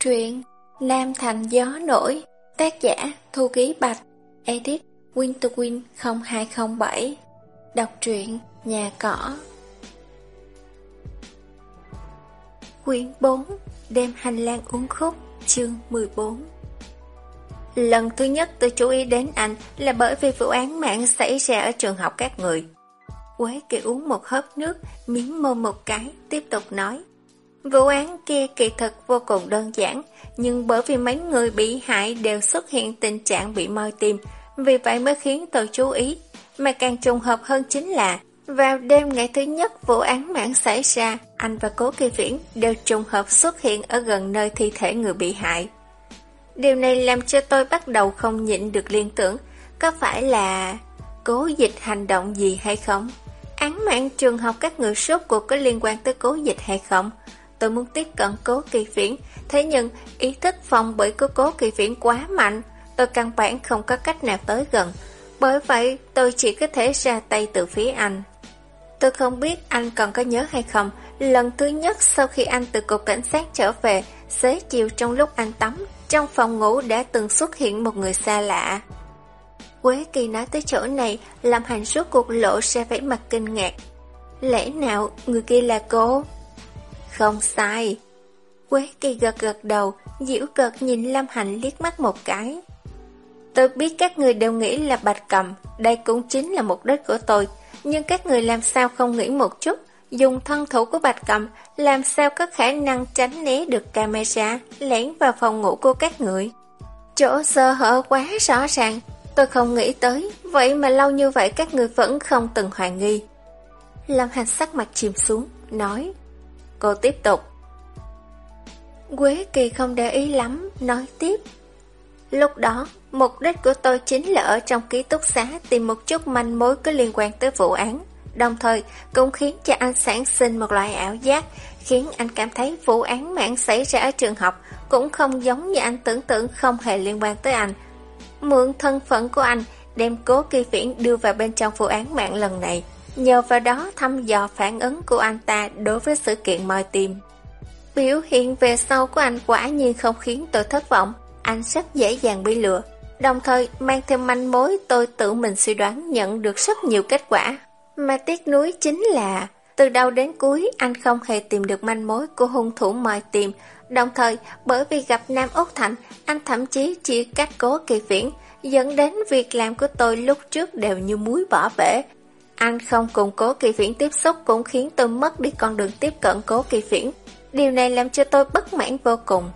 Truyện Nam Thành Gió Nổi Tác giả Thu Ký Bạch Edit winterwind 0207 Đọc truyện Nhà Cỏ Quyển 4 Đêm hành lang uống khúc Chương 14 Lần thứ nhất tôi chú ý đến anh là bởi vì vụ án mạng xảy ra ở trường học các người. Quế kỳ uống một hớp nước, miếng môi một cái, tiếp tục nói. Vụ án kia kỳ thực vô cùng đơn giản, nhưng bởi vì mấy người bị hại đều xuất hiện tình trạng bị moi tim, vì vậy mới khiến tôi chú ý. Mà càng trùng hợp hơn chính là, vào đêm ngày thứ nhất vụ án mạng xảy ra, anh và Cố Kỳ Viễn đều trùng hợp xuất hiện ở gần nơi thi thể người bị hại. Điều này làm cho tôi bắt đầu không nhịn được liên tưởng, có phải là cố dịch hành động gì hay không? Án mạng trường học các người sốt cuộc có liên quan tới cố dịch hay không? Tôi muốn tiếp cận cố kỳ viễn, thế nhưng ý thức phòng bị của cố kỳ viễn quá mạnh, tôi căn bản không có cách nào tới gần, bởi vậy tôi chỉ có thể ra tay từ phía anh. Tôi không biết anh còn có nhớ hay không, lần thứ nhất sau khi anh từ cục cảnh sát trở về, xế chiều trong lúc anh tắm, trong phòng ngủ đã từng xuất hiện một người xa lạ. Quế Kỳ nói tới chỗ này, làm hành suốt cuộc lộ ra vẻ mặt kinh ngạc. Lẽ nào người kia là cô? Không sai. Quế kỳ gật gật đầu, diễu cợt nhìn Lâm Hạnh liếc mắt một cái. Tôi biết các người đều nghĩ là bạch cầm, đây cũng chính là mục đích của tôi, nhưng các người làm sao không nghĩ một chút, dùng thân thủ của bạch cầm, làm sao có khả năng tránh né được camera, lén vào phòng ngủ của các người. Chỗ sơ hở quá rõ ràng, tôi không nghĩ tới, vậy mà lâu như vậy các người vẫn không từng hoài nghi. Lâm Hành sắc mặt chìm xuống, nói Cô tiếp tục. Quế Kỳ không để ý lắm, nói tiếp. Lúc đó, mục đích của tôi chính là ở trong ký túc xá tìm một chút manh mối có liên quan tới vụ án. Đồng thời, cũng khiến cho anh sản sinh một loại ảo giác, khiến anh cảm thấy vụ án mạng xảy ra ở trường học cũng không giống như anh tưởng tượng không hề liên quan tới anh. Mượn thân phận của anh, đem cố kỳ viễn đưa vào bên trong vụ án mạng lần này, Nhờ vào đó thăm dò phản ứng của anh ta đối với sự kiện moi tim. Biểu hiện về sau của anh quả nhiên không khiến tôi thất vọng, anh rất dễ dàng bị lừa. Đồng thời mang thêm manh mối tôi tự mình suy đoán nhận được rất nhiều kết quả. Mà tiếc nuối chính là từ đầu đến cuối anh không hề tìm được manh mối của hung thủ moi tìm. Đồng thời bởi vì gặp Nam Úc Thành anh thậm chí chỉ cách cố kỳ viễn dẫn đến việc làm của tôi lúc trước đều như muối bỏ bể anh không cùng cố kỳ viễn tiếp xúc cũng khiến tôi mất đi con đường tiếp cận cố kỳ viễn. Điều này làm cho tôi bất mãn vô cùng.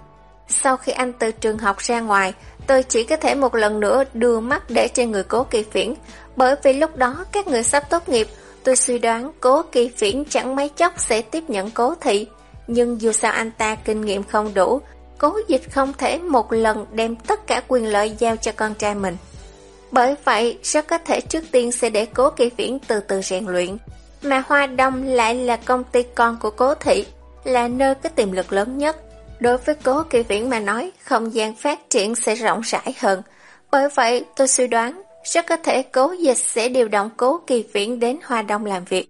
Sau khi anh từ trường học ra ngoài, tôi chỉ có thể một lần nữa đưa mắt để trên người cố kỳ viễn, bởi vì lúc đó các người sắp tốt nghiệp, tôi suy đoán cố kỳ viễn chẳng mấy chốc sẽ tiếp nhận cố thị. Nhưng dù sao anh ta kinh nghiệm không đủ, cố dịch không thể một lần đem tất cả quyền lợi giao cho con trai mình. Bởi vậy, rất có thể trước tiên sẽ để cố kỳ viễn từ từ rèn luyện. Mà Hoa Đông lại là công ty con của cố thị, là nơi có tiềm lực lớn nhất. Đối với cố kỳ viễn mà nói, không gian phát triển sẽ rộng rãi hơn. Bởi vậy, tôi suy đoán, rất có thể cố dịch sẽ điều động cố kỳ viễn đến Hoa Đông làm việc.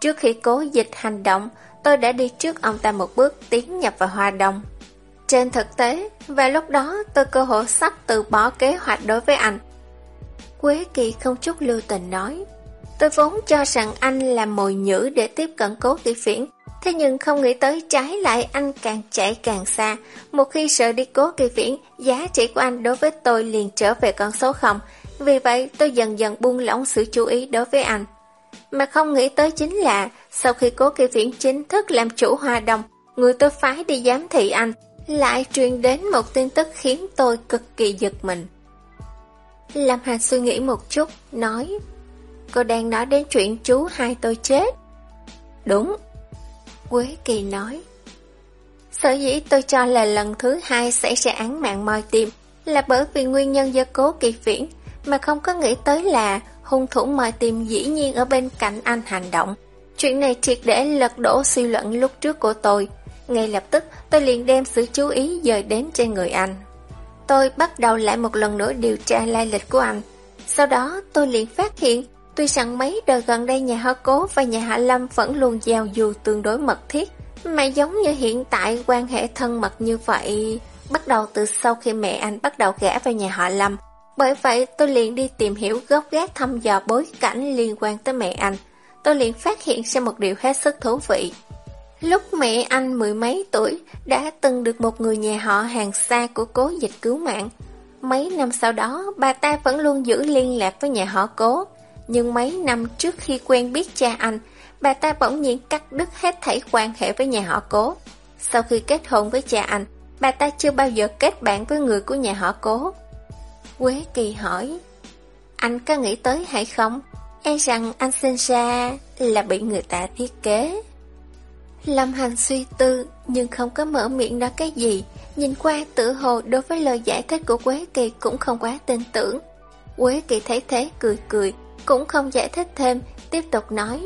Trước khi cố dịch hành động, tôi đã đi trước ông ta một bước tiến nhập vào Hoa Đông. Trên thực tế, và lúc đó tôi cơ hội sắp từ bỏ kế hoạch đối với anh. Quế Kỳ không chút lưu tình nói, Tôi vốn cho rằng anh là mồi nhữ để tiếp cận cố kỳ phiển, Thế nhưng không nghĩ tới trái lại anh càng chạy càng xa. Một khi sợ đi cố kỳ phiển, Giá trị của anh đối với tôi liền trở về con số không. Vì vậy, tôi dần dần buông lỏng sự chú ý đối với anh. Mà không nghĩ tới chính là, Sau khi cố kỳ phiển chính thức làm chủ hoa đồng, Người tôi phái đi giám thị anh, Lại truyền đến một tin tức khiến tôi cực kỳ giật mình. Lâm Hà suy nghĩ một chút, nói Cô đang nói đến chuyện chú hai tôi chết. Đúng Quế Kỳ nói. Sở dĩ tôi cho là lần thứ hai xảy ra án mạng moi tim Là bởi vì nguyên nhân do cố kỳ viễn Mà không có nghĩ tới là hung thủ moi tim dĩ nhiên ở bên cạnh anh hành động. Chuyện này triệt để lật đổ suy luận lúc trước của tôi. Ngay lập tức tôi liền đem sự chú ý dời đến trên người anh. Tôi bắt đầu lại một lần nữa điều tra lai lịch của anh. Sau đó tôi liền phát hiện, tuy rằng mấy đời gần đây nhà họ Cố và nhà họ Lâm vẫn luôn giao du tương đối mật thiết, Mà giống như hiện tại quan hệ thân mật như vậy, bắt đầu từ sau khi mẹ anh bắt đầu gã vào nhà họ Lâm. Bởi vậy tôi liền đi tìm hiểu gốc gác thăm dò bối cảnh liên quan tới mẹ anh. Tôi liền phát hiện ra một điều hết sức thú vị. Lúc mẹ anh mười mấy tuổi đã từng được một người nhà họ hàng xa của cố dịch cứu mạng. Mấy năm sau đó, bà ta vẫn luôn giữ liên lạc với nhà họ cố. Nhưng mấy năm trước khi quen biết cha anh, bà ta bỗng nhiên cắt đứt hết thảy quan hệ với nhà họ cố. Sau khi kết hôn với cha anh, bà ta chưa bao giờ kết bạn với người của nhà họ cố. Quế Kỳ hỏi, anh có nghĩ tới hay không? E rằng anh sinh ra là bị người ta thiết kế. Lâm Hành suy tư nhưng không có mở miệng nói cái gì. Nhìn qua tự hồ đối với lời giải thích của Quế Kỳ cũng không quá tin tưởng. Quế Kỳ thấy thế cười cười, cũng không giải thích thêm, tiếp tục nói.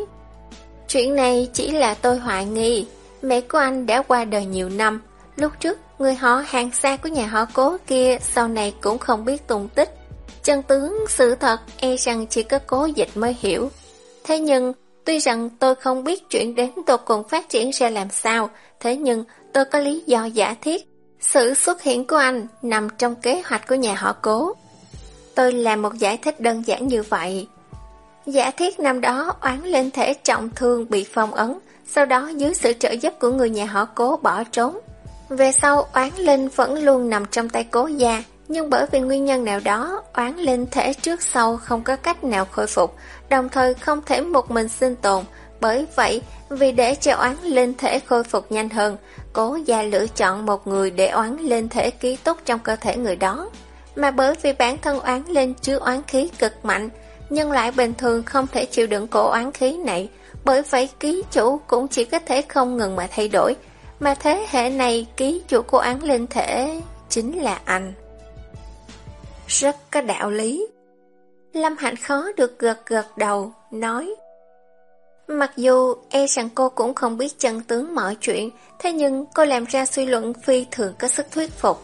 Chuyện này chỉ là tôi hoài nghi, mẹ của anh đã qua đời nhiều năm. Lúc trước, người họ hàng xa của nhà họ cố kia sau này cũng không biết tung tích. Chân tướng sự thật e rằng chỉ có cố dịch mới hiểu. Thế nhưng, tuy rằng tôi không biết chuyện đến tột cùng phát triển ra làm sao, thế nhưng tôi có lý do giả thiết. Sự xuất hiện của anh nằm trong kế hoạch của nhà họ cố. Tôi làm một giải thích đơn giản như vậy. Giả thiết năm đó oán lên thể trọng thương bị phong ấn, sau đó dưới sự trợ giúp của người nhà họ cố bỏ trốn. Về sau oán linh vẫn luôn nằm trong tay cố gia, nhưng bởi vì nguyên nhân nào đó, oán linh thể trước sau không có cách nào khôi phục, đồng thời không thể một mình sinh tồn. Bởi vậy, vì để cho oán linh thể khôi phục nhanh hơn, cố gia lựa chọn một người để oán linh thể ký túc trong cơ thể người đó. Mà bởi vì bản thân oán linh chứa oán khí cực mạnh, nhân loại bình thường không thể chịu đựng cổ oán khí này, bởi vậy ký chủ cũng chỉ có thể không ngừng mà thay đổi, mà thế hệ này ký chủ của oán linh thể chính là anh. Rất có đạo lý. Lâm Hạnh khó được gật gật đầu, nói Mặc dù e rằng cô cũng không biết chân tướng mọi chuyện, thế nhưng cô làm ra suy luận phi thường có sức thuyết phục.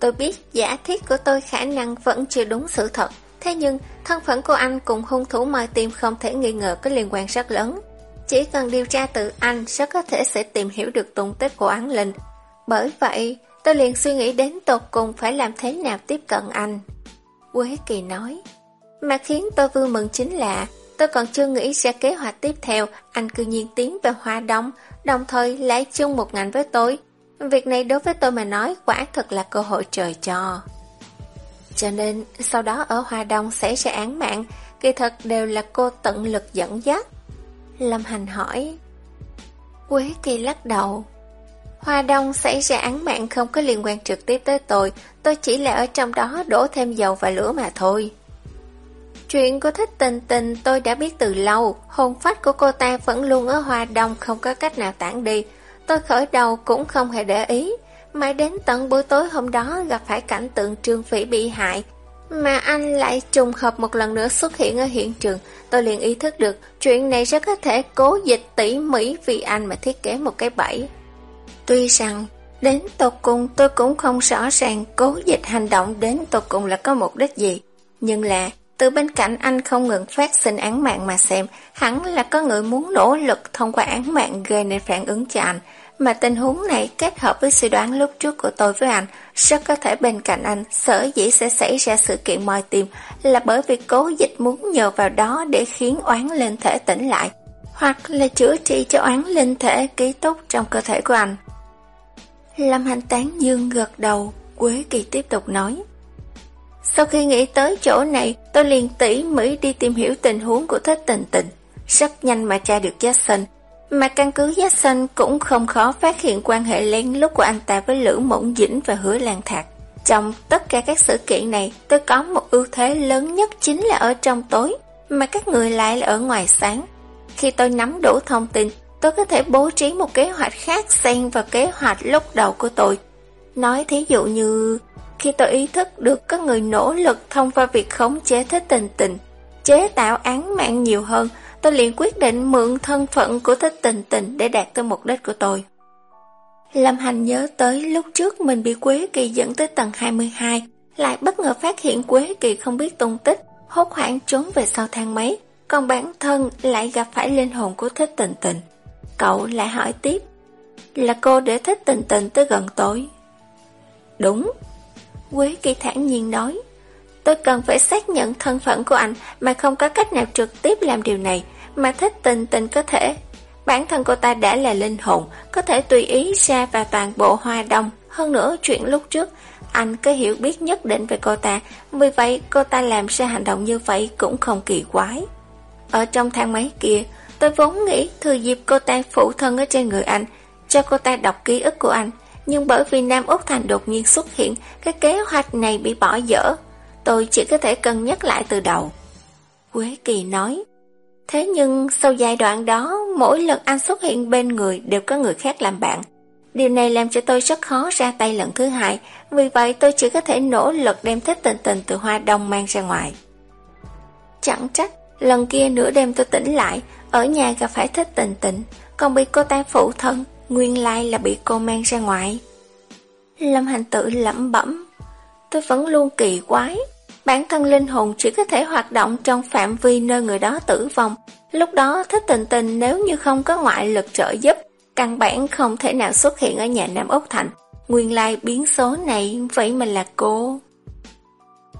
Tôi biết giả thiết của tôi khả năng vẫn chưa đúng sự thật, thế nhưng thân phận của anh cùng hung thủ moi tìm không thể nghi ngờ có liên quan rất lớn. Chỉ cần điều tra từ anh rất có thể sẽ tìm hiểu được tung tích của án linh. Bởi vậy, tôi liền suy nghĩ đến tột cùng phải làm thế nào tiếp cận anh. Quế Kỳ nói, mà khiến tôi vui mừng chính là tôi còn chưa nghĩ ra kế hoạch tiếp theo, anh cư nhiên tiến về Hoa Đông, đồng thời lấy chung một ngành với tôi. Việc này đối với tôi mà nói quả thật là cơ hội trời cho. Cho nên, sau đó ở Hoa Đông xảy ra án mạng, kỳ thật đều là cô tận lực dẫn dắt. Lâm Hành hỏi. Quế Kỳ lắc đầu. Hoa Đông xảy ra án mạng không có liên quan trực tiếp tới tôi, tôi chỉ là ở trong đó đổ thêm dầu và lửa mà thôi. Chuyện của thích tình tình tôi đã biết từ lâu, hồn phách của cô ta vẫn luôn ở Hoa Đông không có cách nào tản đi. Tôi khởi đầu cũng không hề để ý, mãi đến tận buổi tối hôm đó gặp phải cảnh tượng Trương Phỉ bị hại, mà anh lại trùng hợp một lần nữa xuất hiện ở hiện trường, tôi liền ý thức được chuyện này rất có thể cố dịch tỉ mỹ vì anh mà thiết kế một cái bẫy. Tuy rằng, đến tột cùng tôi cũng không rõ ràng cố dịch hành động đến tột cùng là có mục đích gì, nhưng là từ bên cạnh anh không ngừng phát sinh án mạng mà xem, hẳn là có người muốn nỗ lực thông qua án mạng gây nên phản ứng cho anh, mà tình huống này kết hợp với suy đoán lúc trước của tôi với anh, rất có thể bên cạnh anh sở dĩ sẽ xảy ra sự kiện moi tim là bởi vì cố dịch muốn nhờ vào đó để khiến oán linh thể tỉnh lại, hoặc là chữa trị cho oán linh thể ký túc trong cơ thể của anh. Lâm Hành Tán Dương gật đầu, Quế Kỳ tiếp tục nói. Sau khi nghĩ tới chỗ này, tôi liền tỉ mỉ đi tìm hiểu tình huống của thích tình tình. Rất nhanh mà tra được Jackson, mà căn cứ Jackson cũng không khó phát hiện quan hệ lén lút của anh ta với Lữ Mộng Dĩnh và Hứa Lan Thạc. Trong tất cả các sự kiện này, tôi có một ưu thế lớn nhất chính là ở trong tối, mà các người lại là ở ngoài sáng. Khi tôi nắm đủ thông tin, tôi có thể bố trí một kế hoạch khác xen vào kế hoạch lúc đầu của tôi. Nói thí dụ như, khi tôi ý thức được có người nỗ lực thông qua việc khống chế thích tình tình, chế tạo án mạng nhiều hơn, tôi liền quyết định mượn thân phận của thích tình tình để đạt tới mục đích của tôi. Lâm Hành nhớ tới lúc trước mình bị Quế Kỳ dẫn tới tầng 22, lại bất ngờ phát hiện Quế Kỳ không biết tung tích, hốt hoảng trốn về sau thang máy, còn bản thân lại gặp phải linh hồn của thích tình tình. Cậu lại hỏi tiếp. Là cô để thích tình tình tới gần tối. Đúng. Quế kỳ thản nhiên nói. Tôi cần phải xác nhận thân phận của anh mà không có cách nào trực tiếp làm điều này, mà thích tình tình có thể. Bản thân cô ta đã là linh hồn, có thể tùy ý ra và toàn bộ hoa đông. Hơn nữa, chuyện lúc trước, anh có hiểu biết nhất định về cô ta, vì vậy cô ta làm ra hành động như vậy cũng không kỳ quái. Ở trong thang máy kia, tôi vốn nghĩ thừa dịp cô ta phụ thân ở trên người anh, cho cô ta đọc ký ức của anh. Nhưng bởi vì Nam Úc Thành đột nhiên xuất hiện, cái kế hoạch này bị bỏ dở. Tôi chỉ có thể cân nhắc lại từ đầu. Quế Kỳ nói, Thế nhưng sau giai đoạn đó, mỗi lần anh xuất hiện bên người đều có người khác làm bạn. Điều này làm cho tôi rất khó ra tay lần thứ hai, vì vậy tôi chỉ có thể nỗ lực đem thích tình tình từ hoa đông mang ra ngoài. Chẳng trách, lần kia nửa đêm tôi tỉnh lại, ở nhà gặp phải thích tình tình, còn bị cô ta phụ thân, nguyên lai là bị cô mang ra ngoài. Lâm Hành tự lẩm bẩm, tôi vẫn luôn kỳ quái, bản thân linh hồn chỉ có thể hoạt động trong phạm vi nơi người đó tử vong. Lúc đó thích tình tình nếu như không có ngoại lực trợ giúp, căn bản không thể nào xuất hiện ở nhà Nam Úc Thành. Nguyên lai biến số này vậy mà là cô.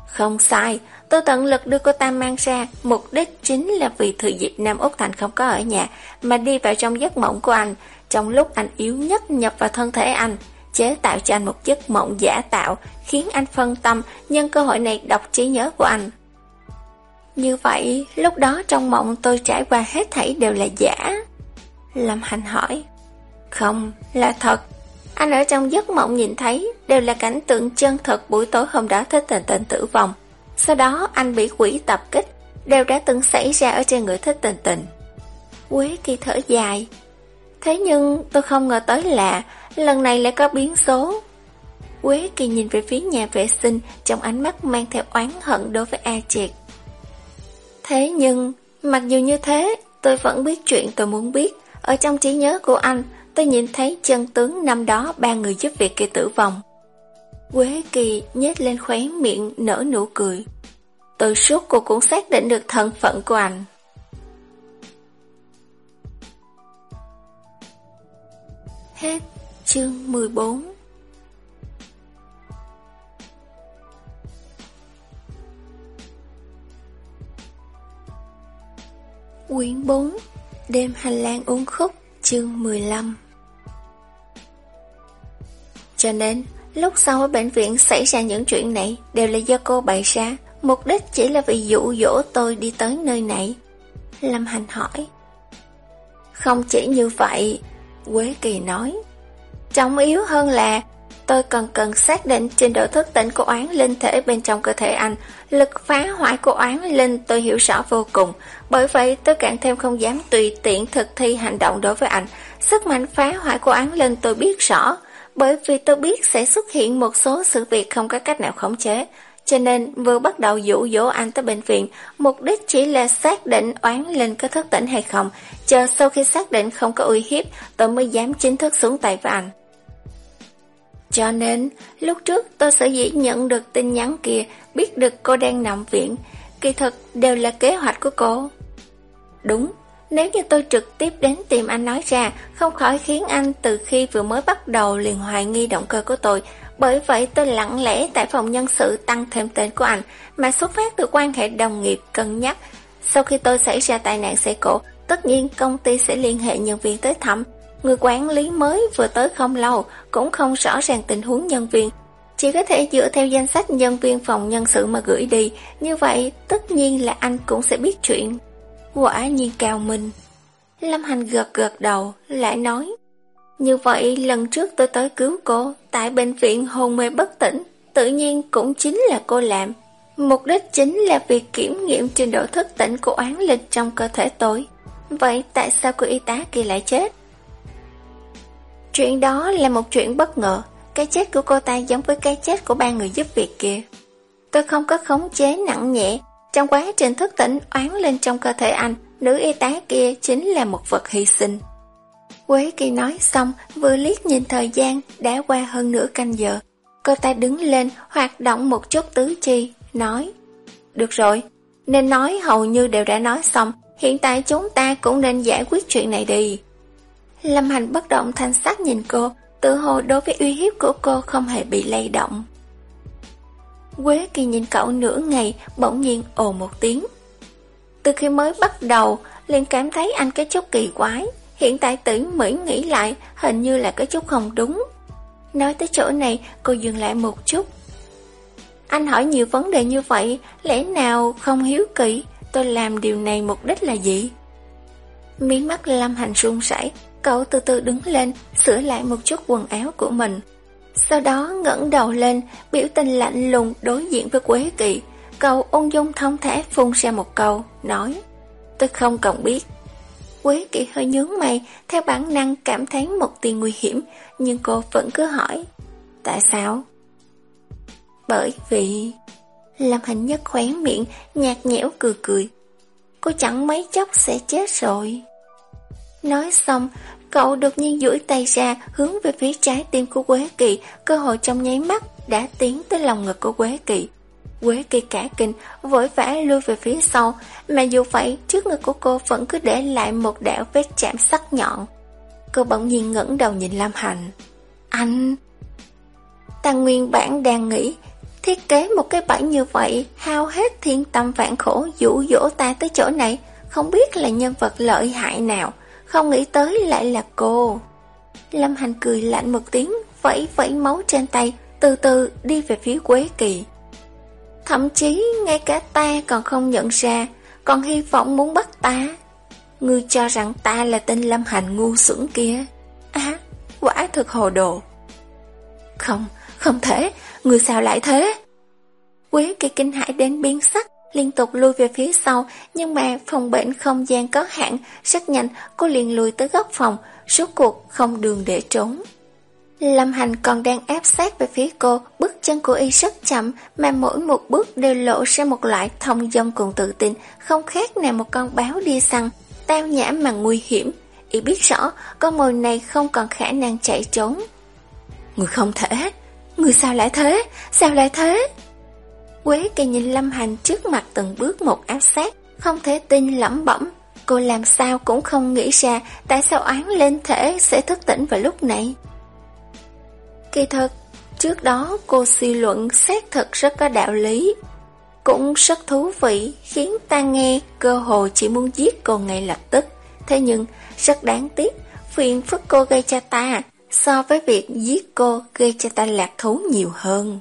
Không sai, tôi tận lực đưa cô ta mang ra, mục đích chính là vì thời dịp Nam Úc Thành không có ở nhà, mà đi vào trong giấc mộng của anh, trong lúc anh yếu nhất nhập vào thân thể anh chế tạo cho anh một giấc mộng giả tạo, khiến anh phân tâm nhân cơ hội này đọc trí nhớ của anh. Như vậy, lúc đó trong mộng tôi trải qua hết thảy đều là giả. Lâm Hành hỏi. Không, là thật. Anh ở trong giấc mộng nhìn thấy đều là cảnh tượng chân thật buổi tối hôm đó thích tình tình tử vong. Sau đó anh bị quỷ tập kích, đều đã từng xảy ra ở trên người thích tình tình. Quế kỳ thở dài. Thế nhưng tôi không ngờ tới lạ lần này lại có biến số. Quế kỳ nhìn về phía nhà vệ sinh trong ánh mắt mang theo oán hận đối với A Triệt. Thế nhưng, mặc dù như thế, tôi vẫn biết chuyện tôi muốn biết. Ở trong trí nhớ của anh, tôi nhìn thấy chân tướng năm đó ba người giúp việc kia tử vong. Quế kỳ nhếch lên khóe miệng nở nụ cười. Từ suốt cô cũng xác định được thân phận của anh. Hết Chương 14 Quyển 4 Đêm hành lang uống khúc, Chương 15 Cho nên Lúc sau ở bệnh viện xảy ra những chuyện này Đều là do cô bày ra. Mục đích chỉ là vì dụ dỗ tôi đi tới nơi này. Lâm Hành hỏi. Không chỉ như vậy Quế Kỳ nói. Trọng yếu hơn là tôi còn cần xác định trình độ thức tỉnh của oán linh thể bên trong cơ thể anh. Lực phá hoại của oán linh tôi hiểu rõ vô cùng, bởi vậy tôi càng thêm không dám tùy tiện thực thi hành động đối với anh. Sức mạnh phá hoại của oán linh tôi biết rõ, bởi vì tôi biết sẽ xuất hiện một số sự việc không có cách nào khống chế. Cho nên vừa bắt đầu dụ dỗ anh tới bệnh viện, mục đích chỉ là xác định oán linh có thức tỉnh hay không. Chờ sau khi xác định không có uy hiếp, tôi mới dám chính thức xuống tay với anh. Cho nên, lúc trước tôi sở dĩ nhận được tin nhắn kia, biết được cô đang nằm viện, kỳ thực đều là kế hoạch của cô. Đúng, nếu như tôi trực tiếp đến tìm anh nói ra, không khỏi khiến anh từ khi vừa mới bắt đầu liền hoài nghi động cơ của tôi. Bởi vậy tôi lặng lẽ tại phòng nhân sự tăng thêm tên của anh, mà xuất phát từ quan hệ đồng nghiệp cân nhắc. Sau khi tôi xảy ra tai nạn xe cộ, tất nhiên công ty sẽ liên hệ nhân viên tới thăm, Người quản lý mới vừa tới không lâu cũng không rõ ràng tình huống nhân viên. Chỉ có thể dựa theo danh sách nhân viên phòng nhân sự mà gửi đi. Như vậy tất nhiên là anh cũng sẽ biết chuyện. Quả nhiên cao minh. Lâm Hành gật gật đầu, lại nói. Như vậy lần trước tôi tới cứu cô, tại bệnh viện hôn mê bất tỉnh, tự nhiên cũng chính là cô làm. Mục đích chính là việc kiểm nghiệm trình độ thức tỉnh của oán linh trong cơ thể tôi. Vậy tại sao cô y tá kia lại chết? Chuyện đó là một chuyện bất ngờ, cái chết của cô ta giống với cái chết của ba người giúp việc kia. Tôi không có khống chế nặng nhẹ, trong quá trình thức tỉnh oán lên trong cơ thể anh, nữ y tá kia chính là một vật hy sinh. Quế kỳ nói xong, vừa liếc nhìn thời gian, đã qua hơn nửa canh giờ. Cô ta đứng lên, hoạt động một chút tứ chi, nói Được rồi, nên nói hầu như đều đã nói xong, hiện tại chúng ta cũng nên giải quyết chuyện này đi. Lâm Hành bất động thanh sắc nhìn cô, tự hồ đối với uy hiếp của cô không hề bị lay động. Quế Kỳ nhìn cậu nửa ngày, bỗng nhiên ồ một tiếng. Từ khi mới bắt đầu, liền cảm thấy anh cái chút kỳ quái. Hiện tại tử Mỹ nghĩ lại, hình như là cái chút không đúng. Nói tới chỗ này, cô dừng lại một chút. Anh hỏi nhiều vấn đề như vậy, lẽ nào không hiếu kỳ, tôi làm điều này mục đích là gì? Miếng mắt Lâm Hành run rẩy, cậu từ từ đứng lên, sửa lại một chút quần áo của mình. Sau đó ngẩng đầu lên, biểu tình lạnh lùng đối diện với Quế Kỳ. Cậu ung dung thông thả phun ra một câu, nói Tôi không cần biết. Quế Kỳ hơi nhướng mày, theo bản năng cảm thấy một tia nguy hiểm, nhưng cô vẫn cứ hỏi Tại sao? Bởi vì... Lâm Hành Nhất khóe miệng, nhạt nhẽo cười cười. Cô chẳng mấy chốc sẽ chết rồi. Nói xong, cậu đột nhiên duỗi tay ra hướng về phía trái tim của Quế Kỳ, cơ hội trong nháy mắt đã tiến tới lòng ngực của Quế Kỳ. Quế Kỳ cả kinh, vội vã lui về phía sau, mà dù vậy, trước ngực của cô vẫn cứ để lại một đạo vết chạm sắc nhọn. Cô bỗng nhiên ngẩng đầu nhìn Lam Hành. Anh... Ta nguyên bản đang nghĩ, thiết kế một cái bẫy như vậy, hao hết thiên tâm vạn khổ dụ dỗ ta tới chỗ này, không biết là nhân vật lợi hại nào, không nghĩ tới lại là cô. Lâm Hành cười lạnh một tiếng, vẫy vẫy máu trên tay, từ từ đi về phía Quế Kỳ. Thậm chí ngay cả ta còn không nhận ra, còn hy vọng muốn bắt ta. Ngươi cho rằng ta là tên Lâm Hành ngu xuẩn kia. À, quả thực hồ đồ. Không, không thể, ngươi sao lại thế? Quế kỳ kinh hãi đến biến sắc, liên tục lui về phía sau, nhưng mà phòng bệnh không gian có hạn, rất nhanh cô liền lùi tới góc phòng, suốt cuộc không đường để trốn. Lâm Hành còn đang áp sát về phía cô, bước chân của y rất chậm, mà mỗi một bước đều lộ ra một loại thông dong cùng tự tin, không khác nào một con báo đi săn, tao nhã mà nguy hiểm. Y biết rõ, con mồi này không còn khả năng chạy trốn. Người không thể, người sao lại thế, sao lại thế? Quế kỳ nhìn Lâm Hành trước mặt từng bước một áp sát, không thể tin lẩm bẩm. Cô làm sao cũng không nghĩ ra tại sao án lên thể sẽ thức tỉnh vào lúc này. Kỳ thật, trước đó cô suy luận xác thực rất có đạo lý. Cũng rất thú vị, khiến ta nghe cơ hồ chỉ muốn giết cô ngay lập tức. Thế nhưng, rất đáng tiếc, phiền phức cô gây cho ta, so với việc giết cô gây cho ta lạc thú nhiều hơn.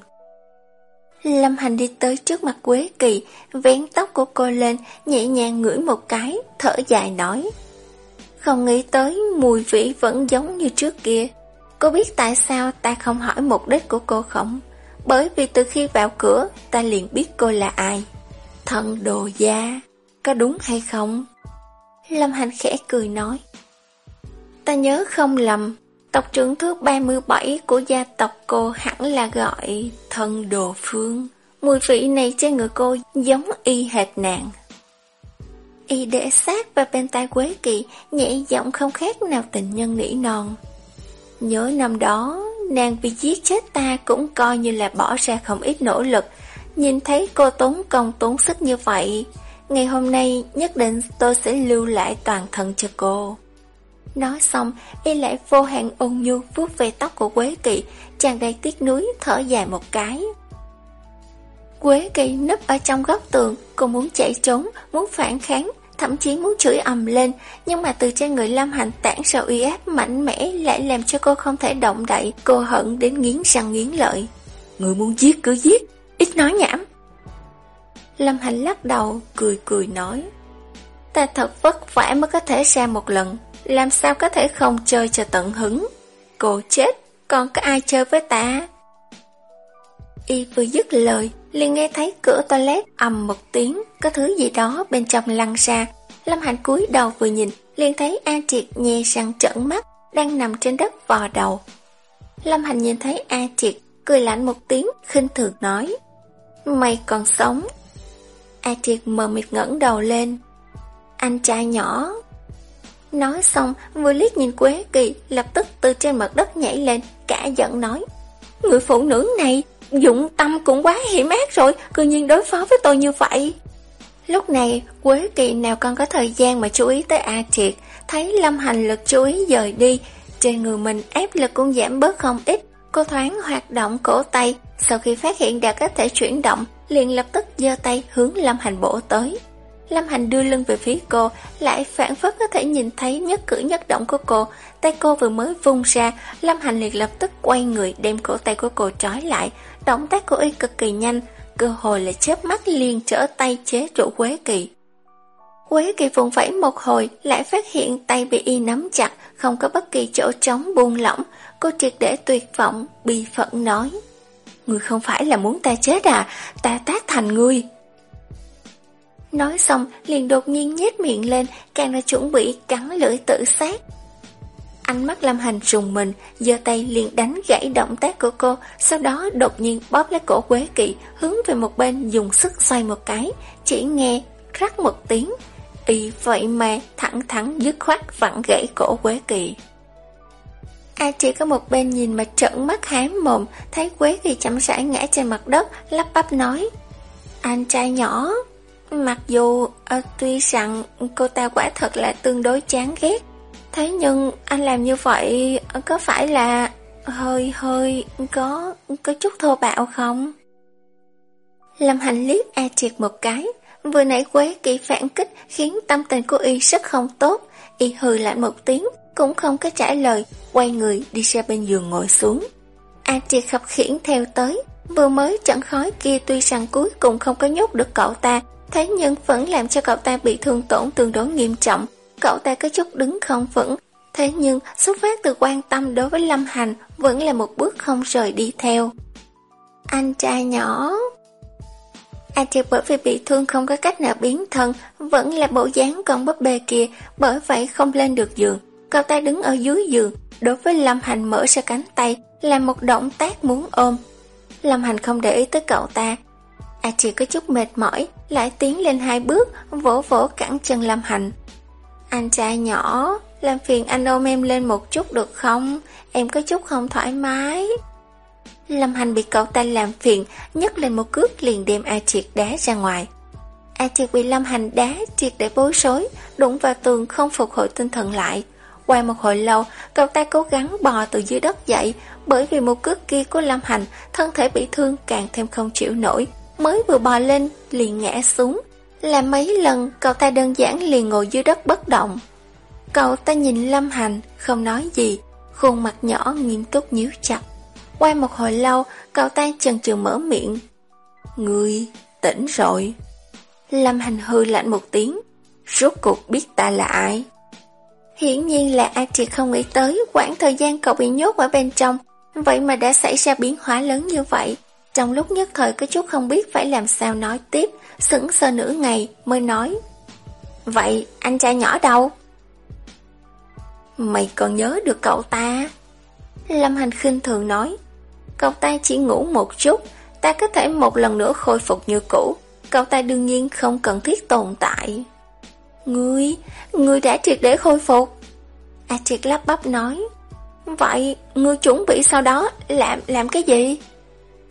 Lâm Hành đi tới trước mặt Quế Kỳ, vén tóc của cô lên, nhẹ nhàng ngửi một cái, thở dài nói. Không nghĩ tới mùi vị vẫn giống như trước kia. Cô biết tại sao ta không hỏi mục đích của cô không? Bởi vì từ khi vào cửa, ta liền biết cô là ai. Thần đồ gia, có đúng hay không? Lâm Hành khẽ cười nói. Ta nhớ không lầm, Tộc trưởng thứ 37 của gia tộc cô hẳn là gọi thân đồ phương. Mùi vị này trên người cô giống y hệt nàng. Y để sát vào bên tai Quế Kỳ, nhẹ giọng không khác nào tình nhân nỉ non. Nhớ năm đó, nàng vì giết chết ta cũng coi như là bỏ ra không ít nỗ lực. Nhìn thấy cô tốn công tốn sức như vậy, ngày hôm nay nhất định tôi sẽ lưu lại toàn thân cho cô. Nói xong, y lại vô hạn ôn nhu vuốt về tóc của Quế Kỵ, chàng đầy tiếc núi thở dài một cái. Quế Kỵ nấp ở trong góc tường, cô muốn chạy trốn, muốn phản kháng, thậm chí muốn chửi ầm lên, nhưng mà từ trên người Lâm Hành tản ra uy áp mạnh mẽ lại làm cho cô không thể động đậy, cô hận đến nghiến răng nghiến lợi. Người muốn giết cứ giết, ít nói nhảm. Lâm Hành lắc đầu, cười cười nói. Ta thật vất vả mới có thể ra một lần, làm sao có thể không chơi cho tận hứng? Cô chết, Còn có ai chơi với ta? Y vừa dứt lời, liền nghe thấy cửa toilet ầm một tiếng, Có thứ gì đó bên trong lăn ra. Lâm Hạnh cúi đầu vừa nhìn, liền thấy A Triệt nhè răng trợn mắt, Đang nằm trên đất vò đầu. Lâm Hành nhìn thấy A Triệt, Cười lạnh một tiếng, khinh thường nói, Mày còn sống? A Triệt mờ mịt ngẩng đầu lên, Anh trai nhỏ Nói xong, vừa liếc nhìn Quế Kỳ, lập tức từ trên mặt đất nhảy lên, cả giận nói. Người phụ nữ này, dụng tâm cũng quá hiểm ác rồi, cư nhiên đối phó với tôi như vậy. Lúc này, Quế Kỳ nào còn có thời gian mà chú ý tới A Triệt, thấy Lâm Hành lực chú ý dời đi, trên người mình ép lực cũng giảm bớt không ít, cô thoáng hoạt động cổ tay, sau khi phát hiện đã có thể chuyển động, liền lập tức giơ tay hướng Lâm Hành bổ tới. Lâm Hành đưa lưng về phía cô, lại phản phất có thể nhìn thấy nhất cử nhất động của cô. Tay cô vừa mới vung ra, Lâm Hành liền lập tức quay người đem cổ tay của cô trói lại. Động tác của y cực kỳ nhanh, cơ hội là chớp mắt liền trở tay chế trụ Quế Kỳ. Quế Kỳ vùng vẫy một hồi, lại phát hiện tay bị y nắm chặt, không có bất kỳ chỗ trống buông lỏng. Cô triệt để tuyệt vọng, bi phận nói. người không phải là muốn ta chết à, ta tác thành ngươi. Nói xong, liền đột nhiên nhếch miệng lên, Càng là chuẩn bị cắn lưỡi tự sát. Ánh mắt Lâm Hành rùng mình, giơ tay liền đánh gãy động tác của cô, Sau đó đột nhiên bóp lấy cổ Quế Kỵ, Hướng về một bên dùng sức xoay một cái, Chỉ nghe rắc một tiếng. Y vậy mà, thẳng thắn, dứt khoát vặn gãy cổ Quế Kỳ A chỉ có một bên nhìn mà trợn mắt hám mồm, Thấy Quế Kỳ chậm rãi ngã trên mặt đất, Lắp bắp nói, Anh trai nhỏ Mặc dù à, tuy rằng cô ta quả thật là tương đối chán ghét, thế nhưng anh làm như vậy ờ, có phải là hơi hơi có có chút thô bạo không? Lâm Hành liếc A Triệt một cái, vừa nãy Quế kỳ phản kích khiến tâm tình của y rất không tốt, y hừ lại một tiếng, cũng không có trả lời, quay người đi ra bên giường ngồi xuống. A Triệt khập khiển theo tới, vừa mới trận khói kia tuy rằng cuối cùng không có nhốt được cậu ta, Thế nhưng vẫn làm cho cậu ta bị thương tổn tương đối nghiêm trọng. Cậu ta có chút đứng không vững. Thế nhưng xuất phát từ quan tâm đối với Lâm Hành vẫn là một bước không rời đi theo. Anh trai nhỏ... À, Anh chỉ bởi vì bị thương không có cách nào biến thân, vẫn là bộ dáng con búp bê kia, bởi vậy không lên được giường. Cậu ta đứng ở dưới giường, đối với Lâm Hành mở ra cánh tay, làm một động tác muốn ôm. Lâm Hành không để ý tới cậu ta, à, A chỉ có chút mệt mỏi, lại tiến lên hai bước, vỗ vỗ cẳng chân Lâm Hành. Anh trai nhỏ, làm phiền anh ôm em lên một chút được không? Em có chút không thoải mái. Lâm Hành bị cậu ta làm phiền, nhấc lên một cước liền đem A Triệt đá ra ngoài. A Triệt bị Lâm Hành đá triệt để bối rối, đụng vào tường không phục hồi tinh thần lại. Qua một hồi lâu, cậu ta cố gắng bò từ dưới đất dậy, bởi vì một cước kia của Lâm Hành, thân thể bị thương càng thêm không chịu nổi, mới vừa bò lên liền ngã xuống. Làm mấy lần cậu ta đơn giản liền ngồi dưới đất bất động. Cậu ta nhìn Lâm Hành không nói gì, khuôn mặt nhỏ nghiêm túc nhíu chặt. Qua một hồi lâu, cậu ta chần chừ mở miệng. người tỉnh rồi. Lâm Hành hư lạnh một tiếng, rốt cuộc biết ta là ai. Hiển nhiên là A Triệt không nghĩ tới quãng thời gian cậu bị nhốt ở bên trong, vậy mà đã xảy ra biến hóa lớn như vậy. Trong lúc nhất thời có chút không biết phải làm sao nói tiếp, sững sờ nửa ngày mới nói. Vậy anh trai nhỏ đâu? Mày còn nhớ được cậu ta? Lâm Hành khinh thường nói. Cậu ta chỉ ngủ một chút, ta có thể một lần nữa khôi phục như cũ. Cậu ta đương nhiên không cần thiết tồn tại. Ngươi, ngươi đã triệt để khôi phục. A triệt lắp bắp nói. Vậy, ngươi chuẩn bị sau đó làm làm cái gì?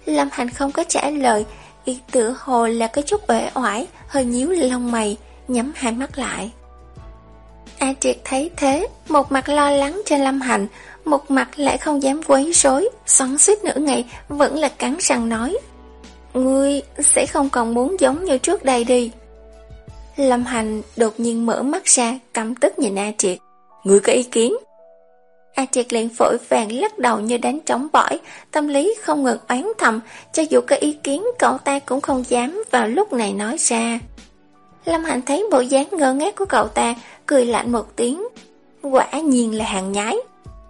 Lâm Hành không có trả lời, y tự hồ là có chút uể oải, hơi nhíu lông mày, nhắm hai mắt lại. A Triệt thấy thế, một mặt lo lắng cho Lâm Hành, một mặt lại không dám quấy rối, xoắn suýt nửa ngày, vẫn là cắn răng nói. Ngươi sẽ không còn muốn giống như trước đây đi. Lâm Hành đột nhiên mở mắt ra, căm tức nhìn A Triệt. Ngươi có ý kiến? A Triệt liền vội vàng lắc đầu như đánh trống bỏi, tâm lý không ngừng oán thầm, cho dù có ý kiến cậu ta cũng không dám vào lúc này nói ra. Lâm Hạnh thấy bộ dáng ngơ ngác của cậu ta, cười lạnh một tiếng. Quả nhiên là hàng nhái.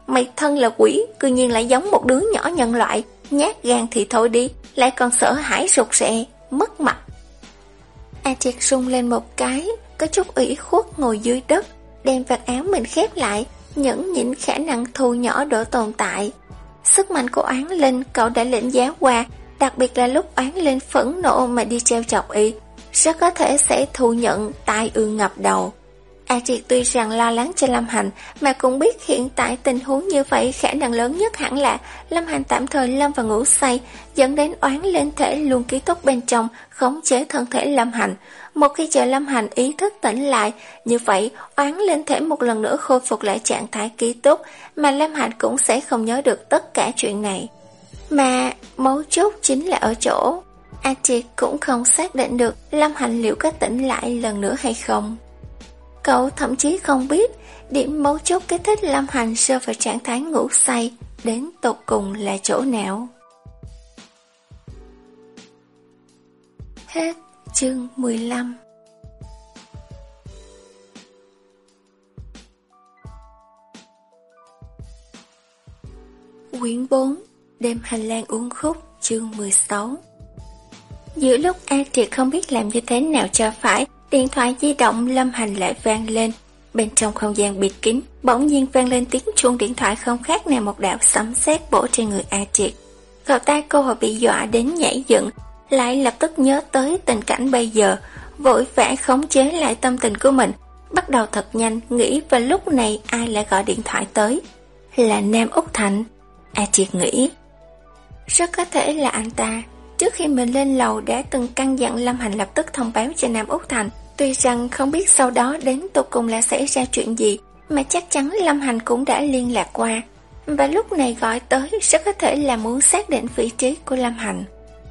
Mày thân là quỷ, cư nhiên lại giống một đứa nhỏ nhân loại, nhát gan thì thôi đi, lại còn sợ hãi sụt sẹ, mất mặt. A Triệt rung lên một cái, có chút ủy khuất ngồi dưới đất, đem vạt áo mình khép lại, nhẫn nhịn khả năng thu nhỏ độ tồn tại. Sức mạnh của oán linh cậu đã lĩnh giá qua, đặc biệt là lúc oán linh phẫn nộ mà đi treo chọc y, rất có thể sẽ thu nhận tai ương ngập đầu. À, A Triệt tuy rằng lo lắng cho Lâm Hành, mà cũng biết hiện tại tình huống như vậy khả năng lớn nhất hẳn là Lâm Hành tạm thời lâm vào ngủ say, dẫn đến oán lên thể luôn ký túc bên trong, khống chế thân thể Lâm Hành. Một khi chờ Lâm Hành ý thức tỉnh lại, như vậy oán lên thể một lần nữa khôi phục lại trạng thái ký túc, mà Lâm Hành cũng sẽ không nhớ được tất cả chuyện này. Mà mấu chốt chính là ở chỗ, A Triệt cũng không xác định được Lâm Hành liệu có tỉnh lại lần nữa hay không. Cậu thậm chí không biết điểm mấu chốt kích thích Lâm Hành rơi vào trạng thái ngủ say đến tột cùng là chỗ nào. Hết chương 15 Quyển 4 Đêm hành lang uống khúc, chương 16 Giữa lúc A Triệt không biết làm như thế nào cho phải Điện thoại di động lâm hành lại vang lên. Bên trong không gian bịt kín, bỗng nhiên vang lên tiếng chuông điện thoại không khác nào một đạo sấm sét bổ trên người A Triệt. Cậu ta cô hồi bị dọa đến nhảy dựng, lại lập tức nhớ tới tình cảnh bây giờ, vội vã khống chế lại tâm tình của mình, bắt đầu thật nhanh nghĩ và lúc này ai lại gọi điện thoại tới. Là Nam Úc Thành. A Triệt nghĩ. Rất có thể là anh ta. Trước khi mình lên lầu đã từng căn dặn Lâm Hành lập tức thông báo cho Nam Úc Thành Tuy rằng không biết sau đó đến tục cùng là xảy ra chuyện gì, mà chắc chắn Lâm Hành cũng đã liên lạc qua. Và lúc này gọi tới rất có thể là muốn xác định vị trí của Lâm Hành.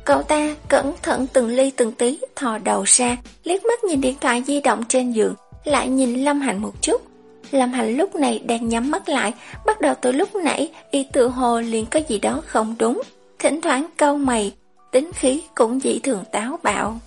Cậu ta cẩn thận từng ly từng tí thò đầu ra, liếc mắt nhìn điện thoại di động trên giường, lại nhìn Lâm Hành một chút. Lâm Hành lúc này đang nhắm mắt lại, bắt đầu từ lúc nãy y tự hồ liền có gì đó không đúng. Thỉnh thoảng câu mày, tính khí cũng dị thường táo bạo.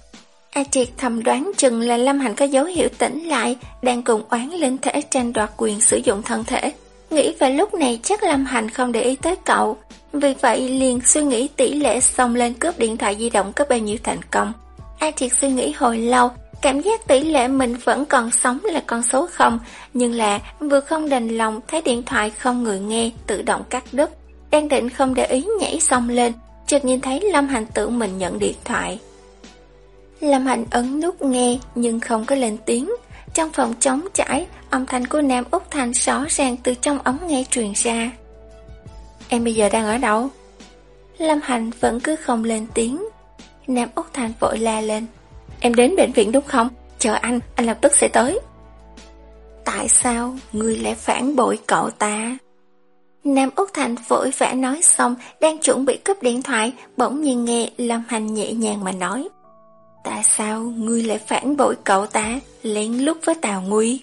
A Triệt thầm đoán chừng là Lâm Hành có dấu hiệu tỉnh lại, đang cùng oán linh thể tranh đoạt quyền sử dụng thân thể. Nghĩ về lúc này chắc Lâm Hành không để ý tới cậu, vì vậy liền suy nghĩ tỷ lệ xông lên cướp điện thoại di động có bao nhiêu thành công. A Triệt suy nghĩ hồi lâu, cảm giác tỷ lệ mình vẫn còn sống là con số không, nhưng là vừa không đành lòng thấy điện thoại không người nghe tự động cắt đứt. Đang định không để ý nhảy xông lên, chợt nhìn thấy Lâm Hành tự mình nhận điện thoại. Lâm Hạnh ấn nút nghe nhưng không có lên tiếng. Trong phòng trống trải, âm thanh của Nam Úc Thành rõ ràng từ trong ống nghe truyền ra. Em bây giờ đang ở đâu? Lâm Hạnh vẫn cứ không lên tiếng. Nam Úc Thành vội la lên. Em đến bệnh viện đúng không? Chờ anh, anh lập tức sẽ tới. Tại sao người lại phản bội cậu ta? Nam Úc Thành vội vã nói xong, đang chuẩn bị cướp điện thoại, bỗng nhiên nghe Lâm Hành nhẹ nhàng mà nói. Tại sao ngươi lại phản bội cậu ta lén lút với Tào Nguy?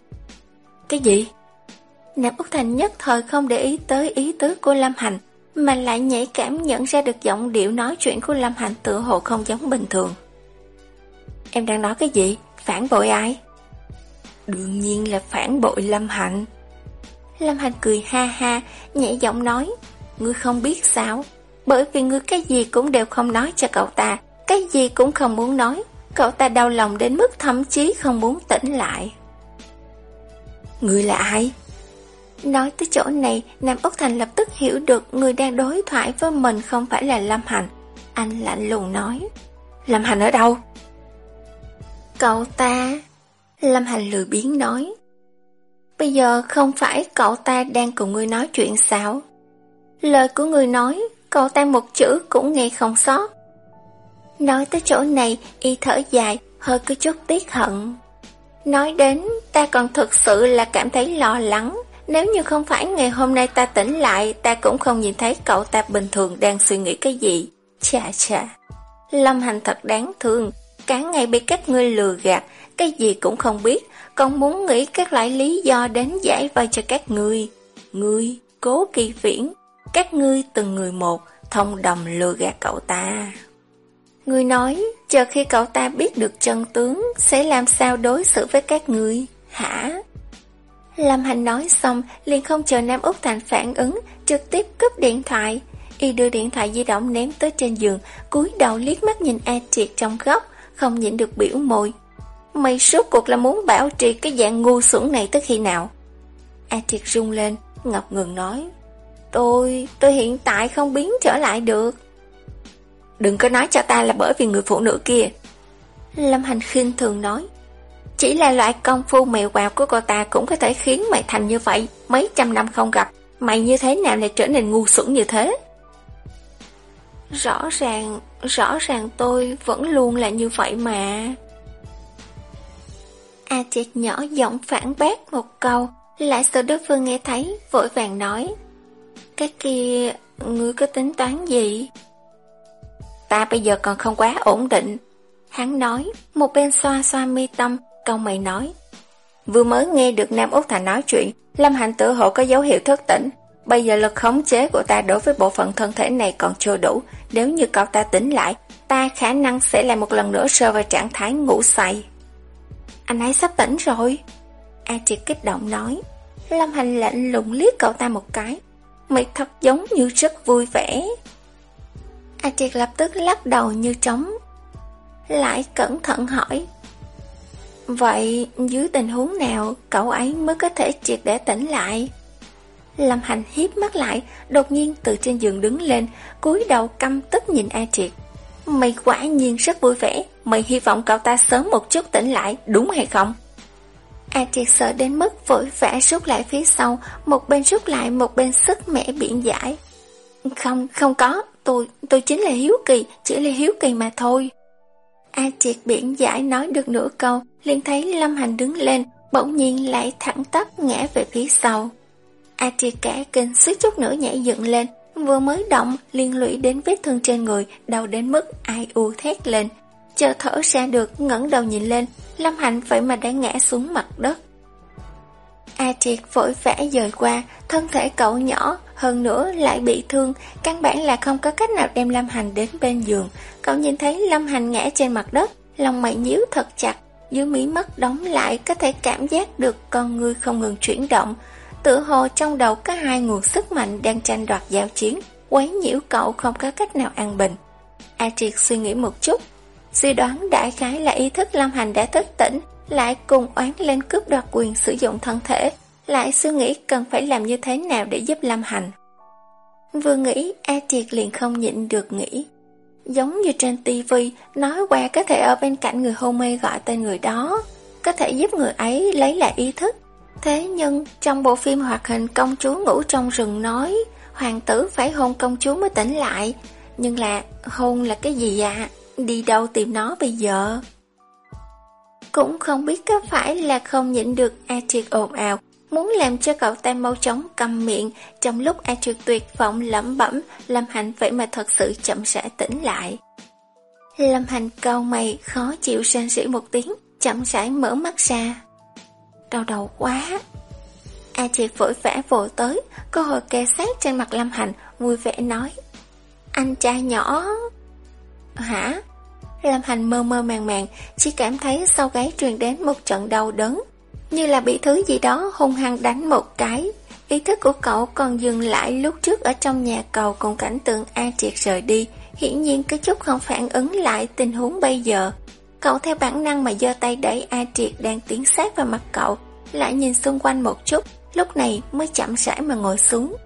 Cái gì? Nạp Úc Thành nhất thời không để ý tới ý tứ của Lâm Hành, mà lại nhảy cảm nhận ra được giọng điệu nói chuyện của Lâm Hành tựa hồ không giống bình thường. Em đang nói cái gì? Phản bội ai? Đương nhiên là phản bội Lâm Hành. Lâm Hành cười ha ha, nhẹ giọng nói, ngươi không biết sao, bởi vì ngươi cái gì cũng đều không nói cho cậu ta, cái gì cũng không muốn nói, Cậu ta đau lòng đến mức thậm chí không muốn tỉnh lại. Người là ai? Nói tới chỗ này, Nam Úc Thành lập tức hiểu được người đang đối thoại với mình không phải là Lâm Hành. Anh lạnh lùng nói. Lâm Hành ở đâu? Cậu ta... Lâm Hành lười biến nói. Bây giờ không phải cậu ta đang cùng người nói chuyện sao? Lời của người nói, cậu ta một chữ cũng nghe không sót. Nói tới chỗ này, y thở dài, hơi có chút tiếc hận. Nói đến, ta còn thực sự là cảm thấy lo lắng. Nếu như không phải ngày hôm nay ta tỉnh lại, ta cũng không nhìn thấy cậu ta bình thường đang suy nghĩ cái gì. Chà chà, Lâm Hành thật đáng thương, cả ngày bị các ngươi lừa gạt, cái gì cũng không biết, còn muốn nghĩ các loại lý do đến giải vây cho các ngươi. Ngươi, cố kỳ viễn, các ngươi từng người một, thông đồng lừa gạt cậu ta. Người nói, chờ khi cậu ta biết được chân tướng, sẽ làm sao đối xử với các người, hả? Lâm Hành nói xong, liền không chờ Nam Úc Thành phản ứng, trực tiếp cướp điện thoại. Y đưa điện thoại di động ném tới trên giường, cúi đầu liếc mắt nhìn A Triệt trong góc, không nhịn được biểu môi. Mày suốt cuộc là muốn bảo trì cái dạng ngu xuẩn này tới khi nào? A Triệt rung lên, ngập ngừng nói. Tôi, tôi hiện tại không biến trở lại được. Đừng có nói cho ta là bởi vì người phụ nữ kia. Lâm Hành khinh thường nói. Chỉ là loại công phu mèo quào của cô ta cũng có thể khiến mày thành như vậy, mấy trăm năm không gặp, mày như thế nào lại trở nên ngu xuẩn như thế? Rõ ràng, rõ ràng tôi vẫn luôn là như vậy mà. A Triệt nhỏ giọng phản bác một câu, lại sợ đối phương nghe thấy, vội vàng nói. Cái kia, ngươi có tính toán gì? Ta bây giờ còn không quá ổn định. Hắn nói, một bên xoa xoa mi tâm, câu mày nói. Vừa mới nghe được Nam Úc Thành nói chuyện, Lâm Hành tự hộ có dấu hiệu thức tỉnh. Bây giờ lực khống chế của ta đối với bộ phận thân thể này còn chưa đủ. Nếu như cậu ta tỉnh lại, ta khả năng sẽ lại một lần nữa rơi vào trạng thái ngủ say. Anh ấy sắp tỉnh rồi. A Triệt kích động nói. Lâm Hành lạnh lùng liếc cậu ta một cái. Mày thật giống như rất vui vẻ. A Triệt lập tức lắc đầu như trống. Lại cẩn thận hỏi. Vậy dưới tình huống nào cậu ấy mới có thể triệt để tỉnh lại? Lâm Hành hiếp mắt lại, đột nhiên từ trên giường đứng lên, cúi đầu căm tức nhìn A Triệt. Mày quả nhiên rất vui vẻ, mày hy vọng cậu ta sớm một chút tỉnh lại, đúng hay không? A Triệt sợ đến mức vội vã rút lại phía sau, một bên rút lại một bên sức mẻ biển giải. Không, không có, tôi, tôi chính là hiếu kỳ, chỉ là hiếu kỳ mà thôi. A Triệt biển giải nói được nửa câu, liền thấy Lâm Hành đứng lên, bỗng nhiên lại thẳng tắp ngã về phía sau. A Triệt cả kinh suýt chút nữa nhảy dựng lên, vừa mới động liên lụy đến vết thương trên người, đau đến mức ai u thét lên. Chờ thở ra được, ngẩng đầu nhìn lên, Lâm Hành vậy mà đã ngã xuống mặt đất. A Triệt vội vã dời qua, thân thể cậu nhỏ, hơn nữa lại bị thương, căn bản là không có cách nào đem Lâm Hành đến bên giường. Cậu nhìn thấy Lâm Hành ngã trên mặt đất, lòng mày nhíu thật chặt, dưới mí mắt đóng lại có thể cảm giác được con người không ngừng chuyển động. Tự hồ trong đầu có hai nguồn sức mạnh đang tranh đoạt giao chiến, quấy nhiễu cậu không có cách nào an bình. A Triệt suy nghĩ một chút, suy đoán đại khái là ý thức Lâm Hành đã thức tỉnh, lại cùng oán lên cướp đoạt quyền sử dụng thân thể, lại suy nghĩ cần phải làm như thế nào để giúp Lâm Hành. Vừa nghĩ, A Triệt liền không nhịn được nghĩ. Giống như trên tivi nói qua có thể ở bên cạnh người hôn mê gọi tên người đó, có thể giúp người ấy lấy lại ý thức. Thế nhưng, trong bộ phim hoạt hình công chúa ngủ trong rừng nói, hoàng tử phải hôn công chúa mới tỉnh lại. Nhưng là, hôn là cái gì ạ? Đi đâu tìm nó bây giờ? Cũng không biết có phải là không nhịn được A Triệt ồn ào, muốn làm cho cậu ta mau chóng cầm miệng, trong lúc A Triệt tuyệt vọng lẩm bẩm, Lâm Hành vậy mà thật sự chậm rãi tỉnh lại. Lâm Hành cau mày, khó chịu san sỉ một tiếng, chậm rãi mở mắt ra. Đau đầu quá. A Triệt vội vã vội tới, cơ hội kề sát trên mặt Lâm Hành, vui vẻ nói. Anh trai nhỏ... Hả? Lâm Hành mơ mơ màng màng, chỉ cảm thấy sau gáy truyền đến một trận đau đớn, như là bị thứ gì đó hung hăng đánh một cái. Ý thức của cậu còn dừng lại lúc trước ở trong nhà cầu cùng cảnh tượng A Triệt rời đi, hiển nhiên cái chút không phản ứng lại tình huống bây giờ. Cậu theo bản năng mà giơ tay đẩy A Triệt đang tiến sát vào mặt cậu, lại nhìn xung quanh một chút, lúc này mới chậm rãi mà ngồi xuống.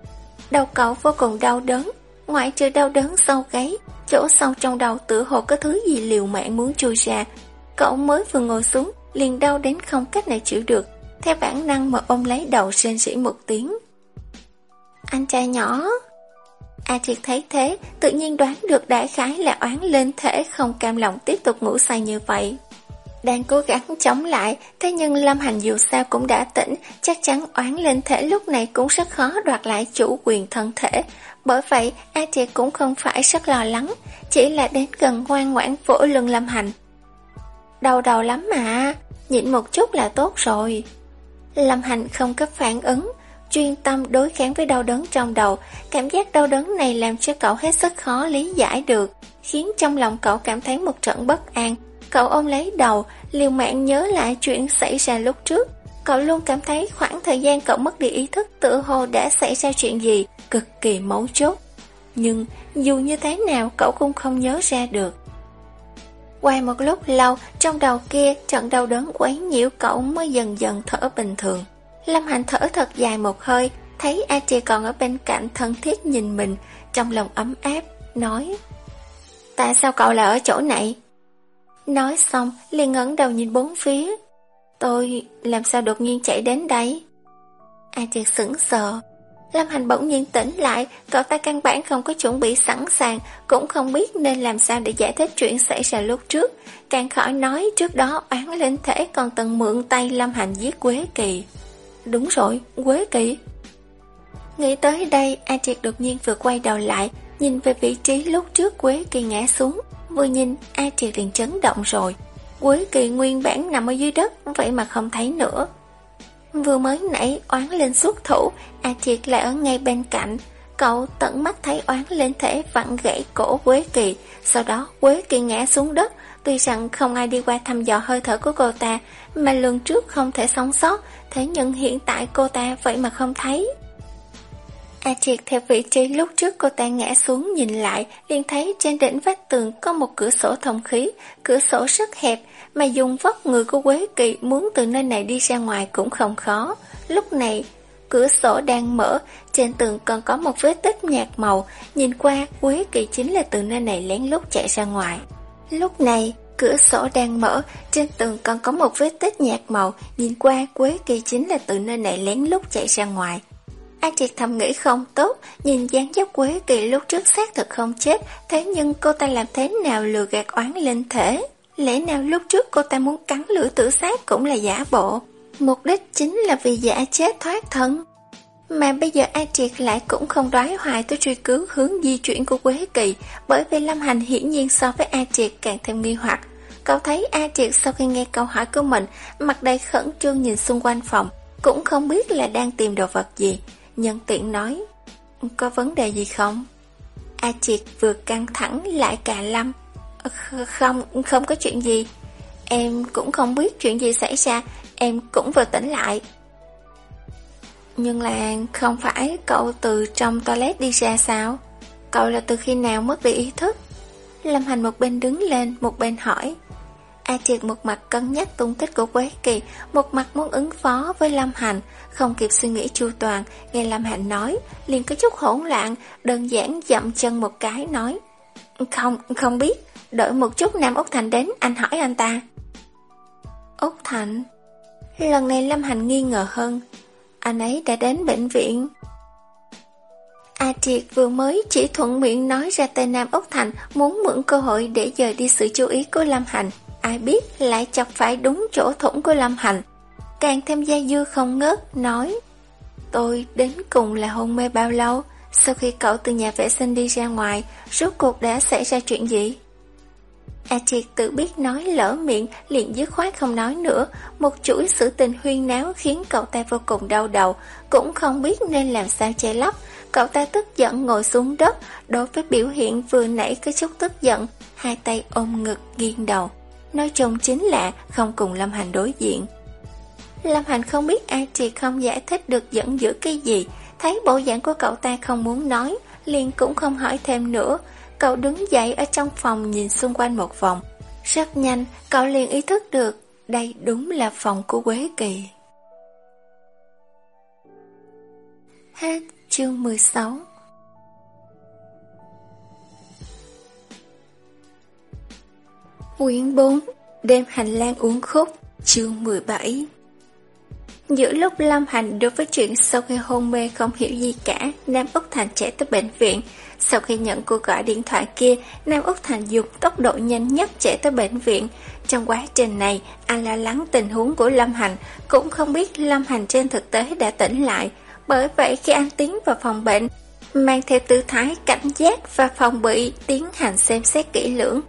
Đầu cậu vô cùng đau đớn, ngoại trừ đau đớn sau gáy, chỗ sâu trong đầu tựa hồ có thứ gì liều mạng muốn chui ra. Cậu mới vừa ngồi xuống, liền đau đến không cách nào chịu được, theo bản năng mà ôm lấy đầu rên rỉ một tiếng. Anh trai nhỏ... A Triệt thấy thế, tự nhiên đoán được đại khái là oán lên thể không cam lòng tiếp tục ngủ say như vậy. Đang cố gắng chống lại, thế nhưng Lâm Hành dù sao cũng đã tỉnh, chắc chắn oán lên thể lúc này cũng rất khó đoạt lại chủ quyền thân thể. Bởi vậy, A Triệt cũng không phải rất lo lắng, chỉ là đến gần ngoan ngoãn vỗ lưng Lâm Hành. Đau đầu lắm mà, nhịn một chút là tốt rồi. Lâm Hành không cấp phản ứng, chuyên tâm đối kháng với đau đớn trong đầu, cảm giác đau đớn này làm cho cậu hết sức khó lý giải được, khiến trong lòng cậu cảm thấy một trận bất an. Cậu ôm lấy đầu, liều mạng nhớ lại chuyện xảy ra lúc trước. Cậu luôn cảm thấy khoảng thời gian cậu mất đi ý thức tự hồ đã xảy ra chuyện gì, cực kỳ mấu chốt. Nhưng dù như thế nào cậu cũng không nhớ ra được. Qua một lúc lâu, trong đầu kia trận đau đớn quấy nhiễu cậu mới dần dần thở bình thường. Lâm Hành thở thật dài một hơi, thấy A Trì còn ở bên cạnh thân thiết nhìn mình, trong lòng ấm áp, nói Tại sao cậu lại ở chỗ này? Nói xong, liền ngẩng đầu nhìn bốn phía. Tôi làm sao đột nhiên chạy đến đây A Triệt sững sờ. Lâm Hành bỗng nhiên tỉnh lại, cậu ta căn bản không có chuẩn bị sẵn sàng, cũng không biết nên làm sao để giải thích chuyện xảy ra lúc trước. Càng khỏi nói trước đó oán lên thể còn từng mượn tay Lâm Hành giết Quế Kỳ. Đúng rồi, Quế Kỳ. Nghĩ tới đây, A Triệt đột nhiên vừa quay đầu lại, nhìn về vị trí lúc trước Quế Kỳ ngã xuống. Vừa nhìn, A Triệt liền chấn động rồi. Quế Kỳ nguyên bản nằm ở dưới đất, vậy mà không thấy nữa. Vừa mới nãy oán lên xuất thủ, A Triệt lại ở ngay bên cạnh. Cậu tận mắt thấy oán lên thể vặn gãy cổ Quế Kỳ, sau đó Quế Kỳ ngã xuống đất. Tuy rằng không ai đi qua thăm dò hơi thở của cô ta, mà lần trước không thể sống sót, thế nhưng hiện tại cô ta vậy mà không thấy. A Triệt theo vị trí lúc trước cô ta ngã xuống nhìn lại, liền thấy trên đỉnh vách tường có một cửa sổ thông khí, cửa sổ rất hẹp, mà dùng vóc người của Quế Kỳ muốn từ nơi này đi ra ngoài cũng không khó. Lúc này, cửa sổ đang mở, trên tường còn có một vết tích nhạt màu, nhìn qua Quế Kỳ chính là từ nơi này lén lút chạy ra ngoài. Lúc này, cửa sổ đang mở, trên tường còn có một vết tích nhạt màu, nhìn qua Quế Kỳ chính là từ nơi này lén lút chạy ra ngoài. A Triệt thầm nghĩ không tốt, nhìn dáng dấp Quế Kỳ lúc trước xác thực không chết, thế nhưng cô ta làm thế nào lừa gạt oán lên thể? Lẽ nào lúc trước cô ta muốn cắn lửa tử sát cũng là giả bộ? Mục đích chính là vì giả chết thoát thân. Mà bây giờ A Triệt lại cũng không đoái hoài tới truy cứu hướng di chuyển của Quế Kỳ, bởi vì Lâm Hành hiển nhiên so với A Triệt càng thêm nghi hoặc. Cậu thấy A Triệt sau khi nghe câu hỏi của mình, mặt đầy khẩn trương nhìn xung quanh phòng, cũng không biết là đang tìm đồ vật gì. Nhân tiện nói, có vấn đề gì không? A Triệt vừa căng thẳng lại cà lâm. Không, không có chuyện gì. Em cũng không biết chuyện gì xảy ra, em cũng vừa tỉnh lại. Nhưng là không phải cậu từ trong toilet đi ra sao? Cậu là từ khi nào mất đi ý thức? Lâm Hành một bên đứng lên, một bên hỏi. A Triệt một mặt cân nhắc tung tích của Quế Kỳ, một mặt muốn ứng phó với Lâm Hành, không kịp suy nghĩ chu toàn, nghe Lâm Hành nói, liền có chút hỗn loạn, đơn giản dậm chân một cái nói. Không, không biết, đợi một chút Nam Úc Thành đến, anh hỏi anh ta. Úc Thành? Lần này Lâm Hành nghi ngờ hơn, anh ấy đã đến bệnh viện. A Triệt vừa mới chỉ thuận miệng nói ra tên Nam Úc Thành muốn mượn cơ hội để dời đi sự chú ý của Lâm Hành. Ai biết lại chọc phải đúng chỗ thủng của Lâm Hành. Càng thêm gia dư không ngớt, nói Tôi đến cùng là hôn mê bao lâu? Sau khi cậu từ nhà vệ sinh đi ra ngoài, rốt cuộc đã xảy ra chuyện gì? A Triệt tự biết nói lỡ miệng, liền dứt khoát không nói nữa. Một chuỗi sự tình huyên náo khiến cậu ta vô cùng đau đầu, cũng không biết nên làm sao che lấp. Cậu ta tức giận ngồi xuống đất, đối với biểu hiện vừa nãy có chút tức giận, hai tay ôm ngực nghiêng đầu. Nói chung chính là không cùng Lâm Hành đối diện. Lâm Hành không biết A Triệt không giải thích được giận dữ cái gì, thấy bộ dạng của cậu ta không muốn nói, liền cũng không hỏi thêm nữa. Cậu đứng dậy ở trong phòng nhìn xung quanh một vòng. Rất nhanh, cậu liền ý thức được đây đúng là phòng của Quế Kỳ. Hết chương 16 Quyển 4 Đêm hành lang uống khúc Chương 17 Giữa lúc Lâm Hành đối với chuyện sau khi hôn mê không hiểu gì cả, Nam Úc Thành chạy tới bệnh viện. Sau khi nhận cuộc gọi điện thoại kia, Nam Úc Thành dùng tốc độ nhanh nhất chạy tới bệnh viện. Trong quá trình này, anh lo lắng tình huống của Lâm Hành, cũng không biết Lâm Hành trên thực tế đã tỉnh lại. Bởi vậy khi anh tiến vào phòng bệnh, mang theo tư thái cảnh giác và phòng bị tiến hành xem xét kỹ lưỡng.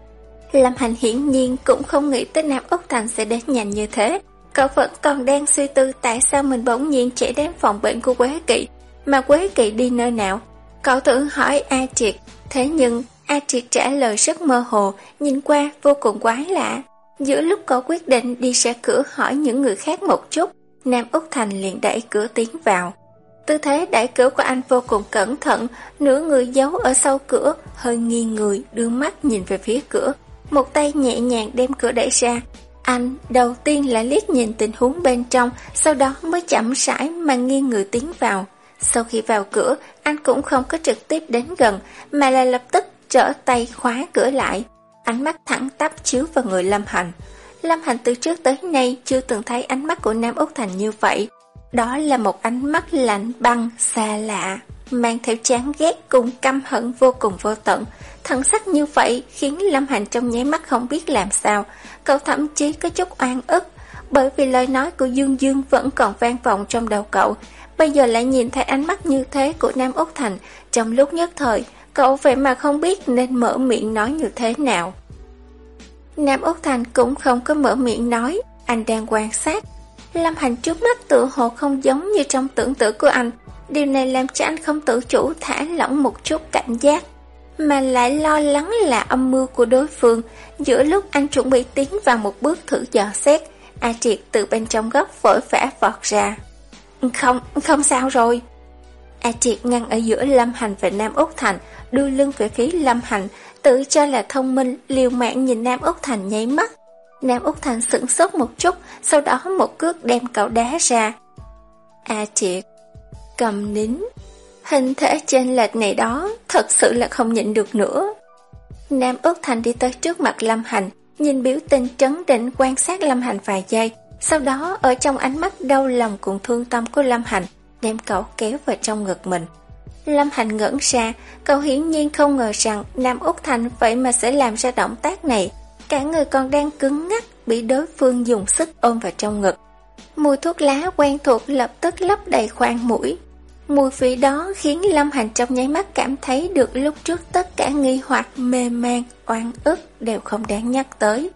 Lâm Hành hiển nhiên cũng không nghĩ tới Nam Úc Thành sẽ đến nhanh như thế. Cậu vẫn còn đang suy tư tại sao mình bỗng nhiên chạy đến phòng bệnh của Quế Kỵ, mà Quế Kỵ đi nơi nào. Cậu tự hỏi A Triệt, thế nhưng A Triệt trả lời rất mơ hồ, nhìn qua vô cùng quái lạ. Giữa lúc cậu quyết định đi ra cửa hỏi những người khác một chút, Nam Úc Thành liền đẩy cửa tiến vào. Tư thế đẩy cửa của anh vô cùng cẩn thận, nửa người giấu ở sau cửa, hơi nghiêng người, đưa mắt nhìn về phía cửa. Một tay nhẹ nhàng đem cửa đẩy ra, anh đầu tiên là liếc nhìn tình huống bên trong, sau đó mới chậm rãi mà nghiêng người tiến vào. Sau khi vào cửa, anh cũng không có trực tiếp đến gần, mà là lập tức trở tay khóa cửa lại. Ánh mắt thẳng tắp chiếu vào người Lâm Hành. Lâm Hành từ trước tới nay chưa từng thấy ánh mắt của Nam Úc Thành như vậy. Đó là một ánh mắt lạnh băng, xa lạ, mang theo chán ghét cùng căm hận vô cùng vô tận. Thần sắc như vậy khiến Lâm Hành trong nháy mắt không biết làm sao. Cậu thậm chí có chút oan ức, bởi vì lời nói của Dương Dương vẫn còn vang vọng trong đầu cậu. Bây giờ lại nhìn thấy ánh mắt như thế của Nam Úc Thành, trong lúc nhất thời, cậu vậy mà không biết nên mở miệng nói như thế nào. Nam Úc Thành cũng không có mở miệng nói, anh đang quan sát. Lâm Hành trước mắt tự hồ không giống như trong tưởng tượng của anh, điều này làm cho anh không tự chủ thả lỏng một chút cảnh giác, mà lại lo lắng là âm mưu của đối phương. Giữa lúc anh chuẩn bị tiến vào một bước thử dò xét, A Triệt từ bên trong góc vội vã vọt ra. Không, không sao rồi. A Triệt ngăn ở giữa Lâm Hành và Nam Úc Thành, đưa lưng về phía Lâm Hành, tự cho là thông minh, liều mạng nhìn Nam Úc Thành nháy mắt. Nam Úc Thành sửng sốt một chút, sau đó một cước đem cậu đá ra. A Triệt, cầm nín. Hình thể trên lệch này đó, thật sự là không nhịn được nữa. Nam Úc Thành đi tới trước mặt Lâm Hành, nhìn biểu tình trấn định quan sát Lâm Hành vài giây, sau đó ở trong ánh mắt đau lòng cùng thương tâm của Lâm Hành, đem cậu kéo vào trong ngực mình. Lâm Hành ngẩn ra, cậu hiển nhiên không ngờ rằng Nam Úc Thành vậy mà sẽ làm ra động tác này. Cả người còn đang cứng ngắc, bị đối phương dùng sức ôm vào trong ngực. Mùi thuốc lá quen thuộc lập tức lấp đầy khoang mũi. Mùi vị đó khiến Lâm Hành trong nháy mắt cảm thấy được lúc trước tất cả nghi hoặc, mê man, oan ức đều không đáng nhắc tới.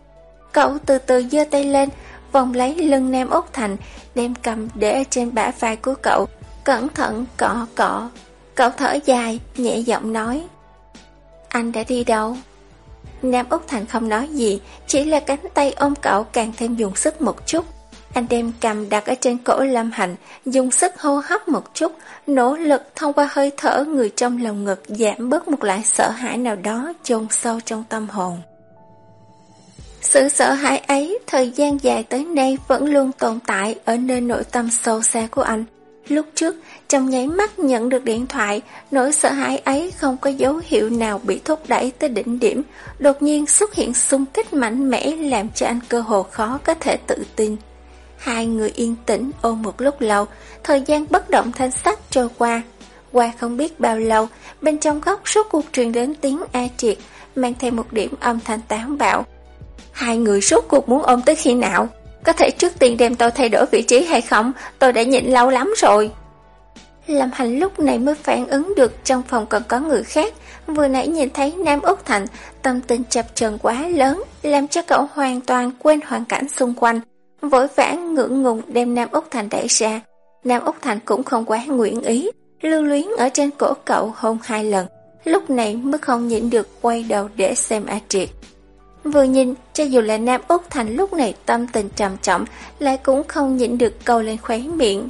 Cậu từ từ giơ tay lên, vòng lấy lưng Nam Úc Thành, đem cầm để trên bả vai của cậu, cẩn thận cọ cọ. Cậu thở dài, nhẹ giọng nói. Anh đã đi đâu? Nam Úc Thành không nói gì, chỉ là cánh tay ôm cậu càng thêm dùng sức một chút. Anh đem cầm đặt ở trên cổ Lâm Hành, dùng sức hô hấp một chút, nỗ lực thông qua hơi thở người trong lòng ngực giảm bớt một loại sợ hãi nào đó chôn sâu trong tâm hồn. Sự sợ hãi ấy thời gian dài tới nay vẫn luôn tồn tại ở nơi nội tâm sâu xa của anh. Lúc trước, trong nháy mắt nhận được điện thoại, nỗi sợ hãi ấy không có dấu hiệu nào bị thúc đẩy tới đỉnh điểm, đột nhiên xuất hiện xung kích mạnh mẽ làm cho anh cơ hồ khó có thể tự tin. Hai người yên tĩnh ôm một lúc lâu, thời gian bất động thanh sắc trôi qua. Qua không biết bao lâu, bên trong góc suốt cuộc truyền đến tiếng A triệt, mang theo một điểm âm thanh tán bạo. Hai người suốt cuộc muốn ôm tới khi nào? Có thể trước tiên đem tôi thay đổi vị trí hay không? Tôi đã nhịn lâu lắm rồi. Lâm Hành lúc này mới phản ứng được trong phòng còn có người khác. Vừa nãy nhìn thấy Nam Úc Thành, tâm tình chập chờn quá lớn, làm cho cậu hoàn toàn quên hoàn cảnh xung quanh. Vội vã ngưỡng ngùng đem Nam Úc Thành đẩy ra. Nam Úc Thành cũng không quá nguyện ý, lưu luyến ở trên cổ cậu hôn hai lần. Lúc này mới không nhịn được quay đầu để xem A Triệt. Vừa nhìn, cho dù là Nam Úc Thành lúc này tâm tình trầm trọng, lại cũng không nhịn được câu lên khóe miệng.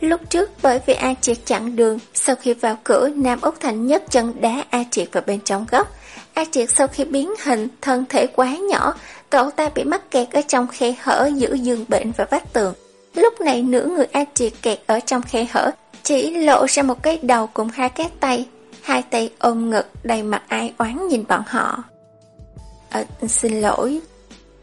Lúc trước bởi vì A Triệt chặn đường, sau khi vào cửa, Nam Úc Thành nhấc chân đá A Triệt vào bên trong góc. A Triệt sau khi biến hình, thân thể quá nhỏ, cậu ta bị mắc kẹt ở trong khe hở giữa giường bệnh và vách tường. Lúc này nửa người A Triệt kẹt ở trong khe hở, chỉ lộ ra một cái đầu cùng hai cái tay, hai tay ôm ngực đầy mặt ai oán nhìn bọn họ. À, xin lỗi.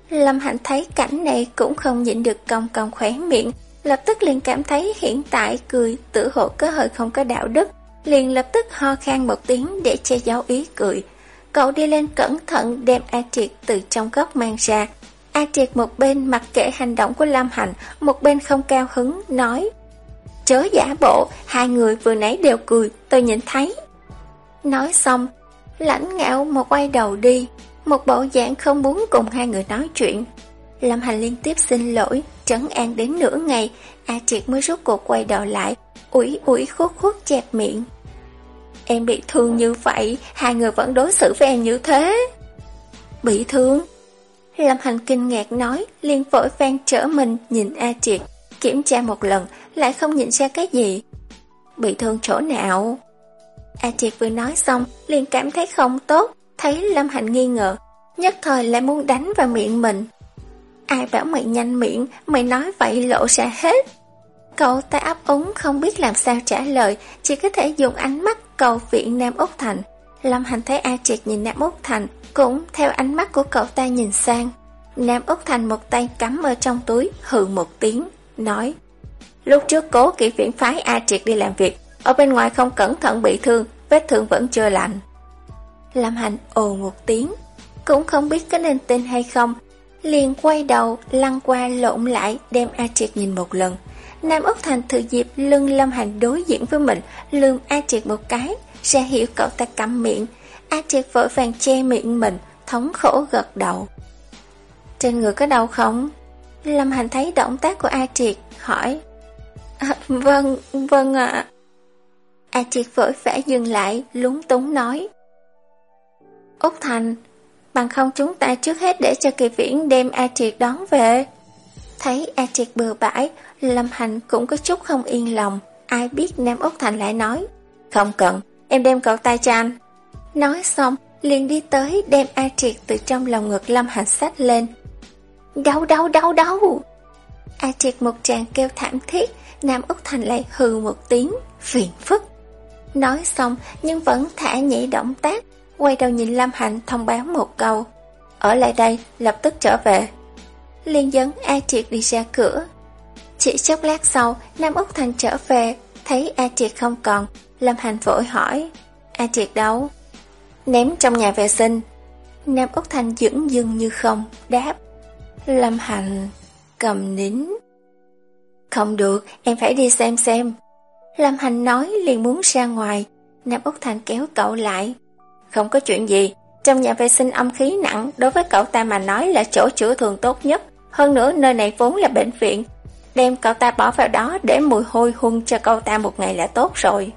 Lâm Hạnh thấy cảnh này cũng không nhịn được cong cong khóe miệng, lập tức liền cảm thấy hiện tại cười tử hộ có hơi không có đạo đức, liền lập tức ho khan một tiếng để che giấu ý cười. Cậu đi lên cẩn thận đem A Triệt từ trong góc mang ra. A Triệt một bên mặc kệ hành động của lam Hành, một bên không cao hứng, nói Chớ giả bộ, hai người vừa nãy đều cười, tôi nhìn thấy. Nói xong, lãnh ngạo một quay đầu đi, một bộ dạng không muốn cùng hai người nói chuyện. Lâm Hành liên tiếp xin lỗi, trấn an đến nửa ngày, A Triệt mới rút cuộc quay đầu lại, ủi ủi khúc khúc chẹp miệng. Em bị thương như vậy, hai người vẫn đối xử với em như thế. Bị thương? Lâm Hành kinh ngạc nói, liền vội vang trở mình nhìn A Triệt, kiểm tra một lần, lại không nhìn ra cái gì. Bị thương chỗ nào? A Triệt vừa nói xong, liền cảm thấy không tốt, thấy Lâm Hành nghi ngờ, nhất thời lại muốn đánh vào miệng mình. Ai bảo mày nhanh miệng, mày nói vậy lộ ra hết. Cậu ta ấp úng không biết làm sao trả lời, chỉ có thể dùng ánh mắt cầu viện Nam Úc Thành. Lâm Hành thấy A Triệt nhìn Nam Úc Thành, cũng theo ánh mắt của cậu ta nhìn sang. Nam Úc Thành một tay cắm ở trong túi, hừ một tiếng, nói Lúc trước cố kỹ viễn phái A Triệt đi làm việc, ở bên ngoài không cẩn thận bị thương, vết thương vẫn chưa lành. Lâm Hành ồ một tiếng, cũng không biết có nên tin hay không, liền quay đầu, lăn qua lộn lại, đem A Triệt nhìn một lần. Nam Úc Thành thừa dịp lưng Lâm Hành đối diện với mình, lườm A Triệt một cái, ra hiểu cậu ta cầm miệng. A Triệt vội vàng che miệng mình, thống khổ gật đầu. Trên người có đau không? Lâm Hành thấy động tác của A Triệt, hỏi. À, vâng, vâng ạ. A Triệt vội vã dừng lại, lúng túng nói. Úc Thành, bằng không chúng ta trước hết để cho kỳ viễn đem A Triệt đón về. Thấy A Triệt bừa bãi, Lâm Hành cũng có chút không yên lòng. Ai biết Nam Úc Thành lại nói. Không cần, em đem cậu tay cho anh. Nói xong, liền đi tới đem A Triệt từ trong lòng ngực Lâm Hành sách lên. Đau đau đau đau! A Triệt một tràng kêu thảm thiết, Nam Úc Thành lại hừ một tiếng, phiền phức. Nói xong nhưng vẫn thả nhảy động tác, quay đầu nhìn Lâm Hành thông báo một câu. Ở lại đây, lập tức trở về. Liên dẫn A Triệt đi ra cửa. Chỉ chốc lát sau, Nam Úc Thành trở về, thấy A Triệt không còn, Lâm Hành vội hỏi. A Triệt đâu? Ném trong nhà vệ sinh. Nam Úc Thành dững dưng như không, đáp. Lâm Hành cầm nín. Không được, em phải đi xem xem. Lâm Hành nói liền muốn ra ngoài, Nam Úc Thành kéo cậu lại. Không có chuyện gì, trong nhà vệ sinh âm khí nặng đối với cậu ta mà nói là chỗ chữa thường tốt nhất. Hơn nữa nơi này vốn là bệnh viện. Đem cậu ta bỏ vào đó để mùi hôi hung cho cậu ta một ngày là tốt rồi.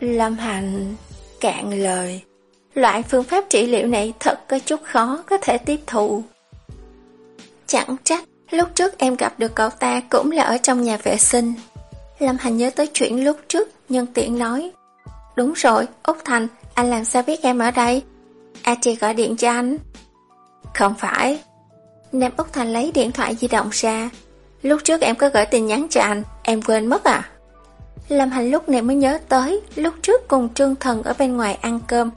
Lâm Hành cạn lời. Loại phương pháp trị liệu này thật có chút khó có thể tiếp thụ. Chẳng trách, lúc trước em gặp được cậu ta cũng là ở trong nhà vệ sinh. Lâm Hành nhớ tới chuyện lúc trước, nhân tiện nói. Đúng rồi, Úc Thành, anh làm sao biết em ở đây? A chị gọi điện cho anh. Không phải. Nam Úc Thành lấy điện thoại di động ra. Lúc trước em có gửi tin nhắn cho anh, em quên mất à? Lâm Hành lúc này mới nhớ tới, lúc trước cùng Trương Thần ở bên ngoài ăn cơm.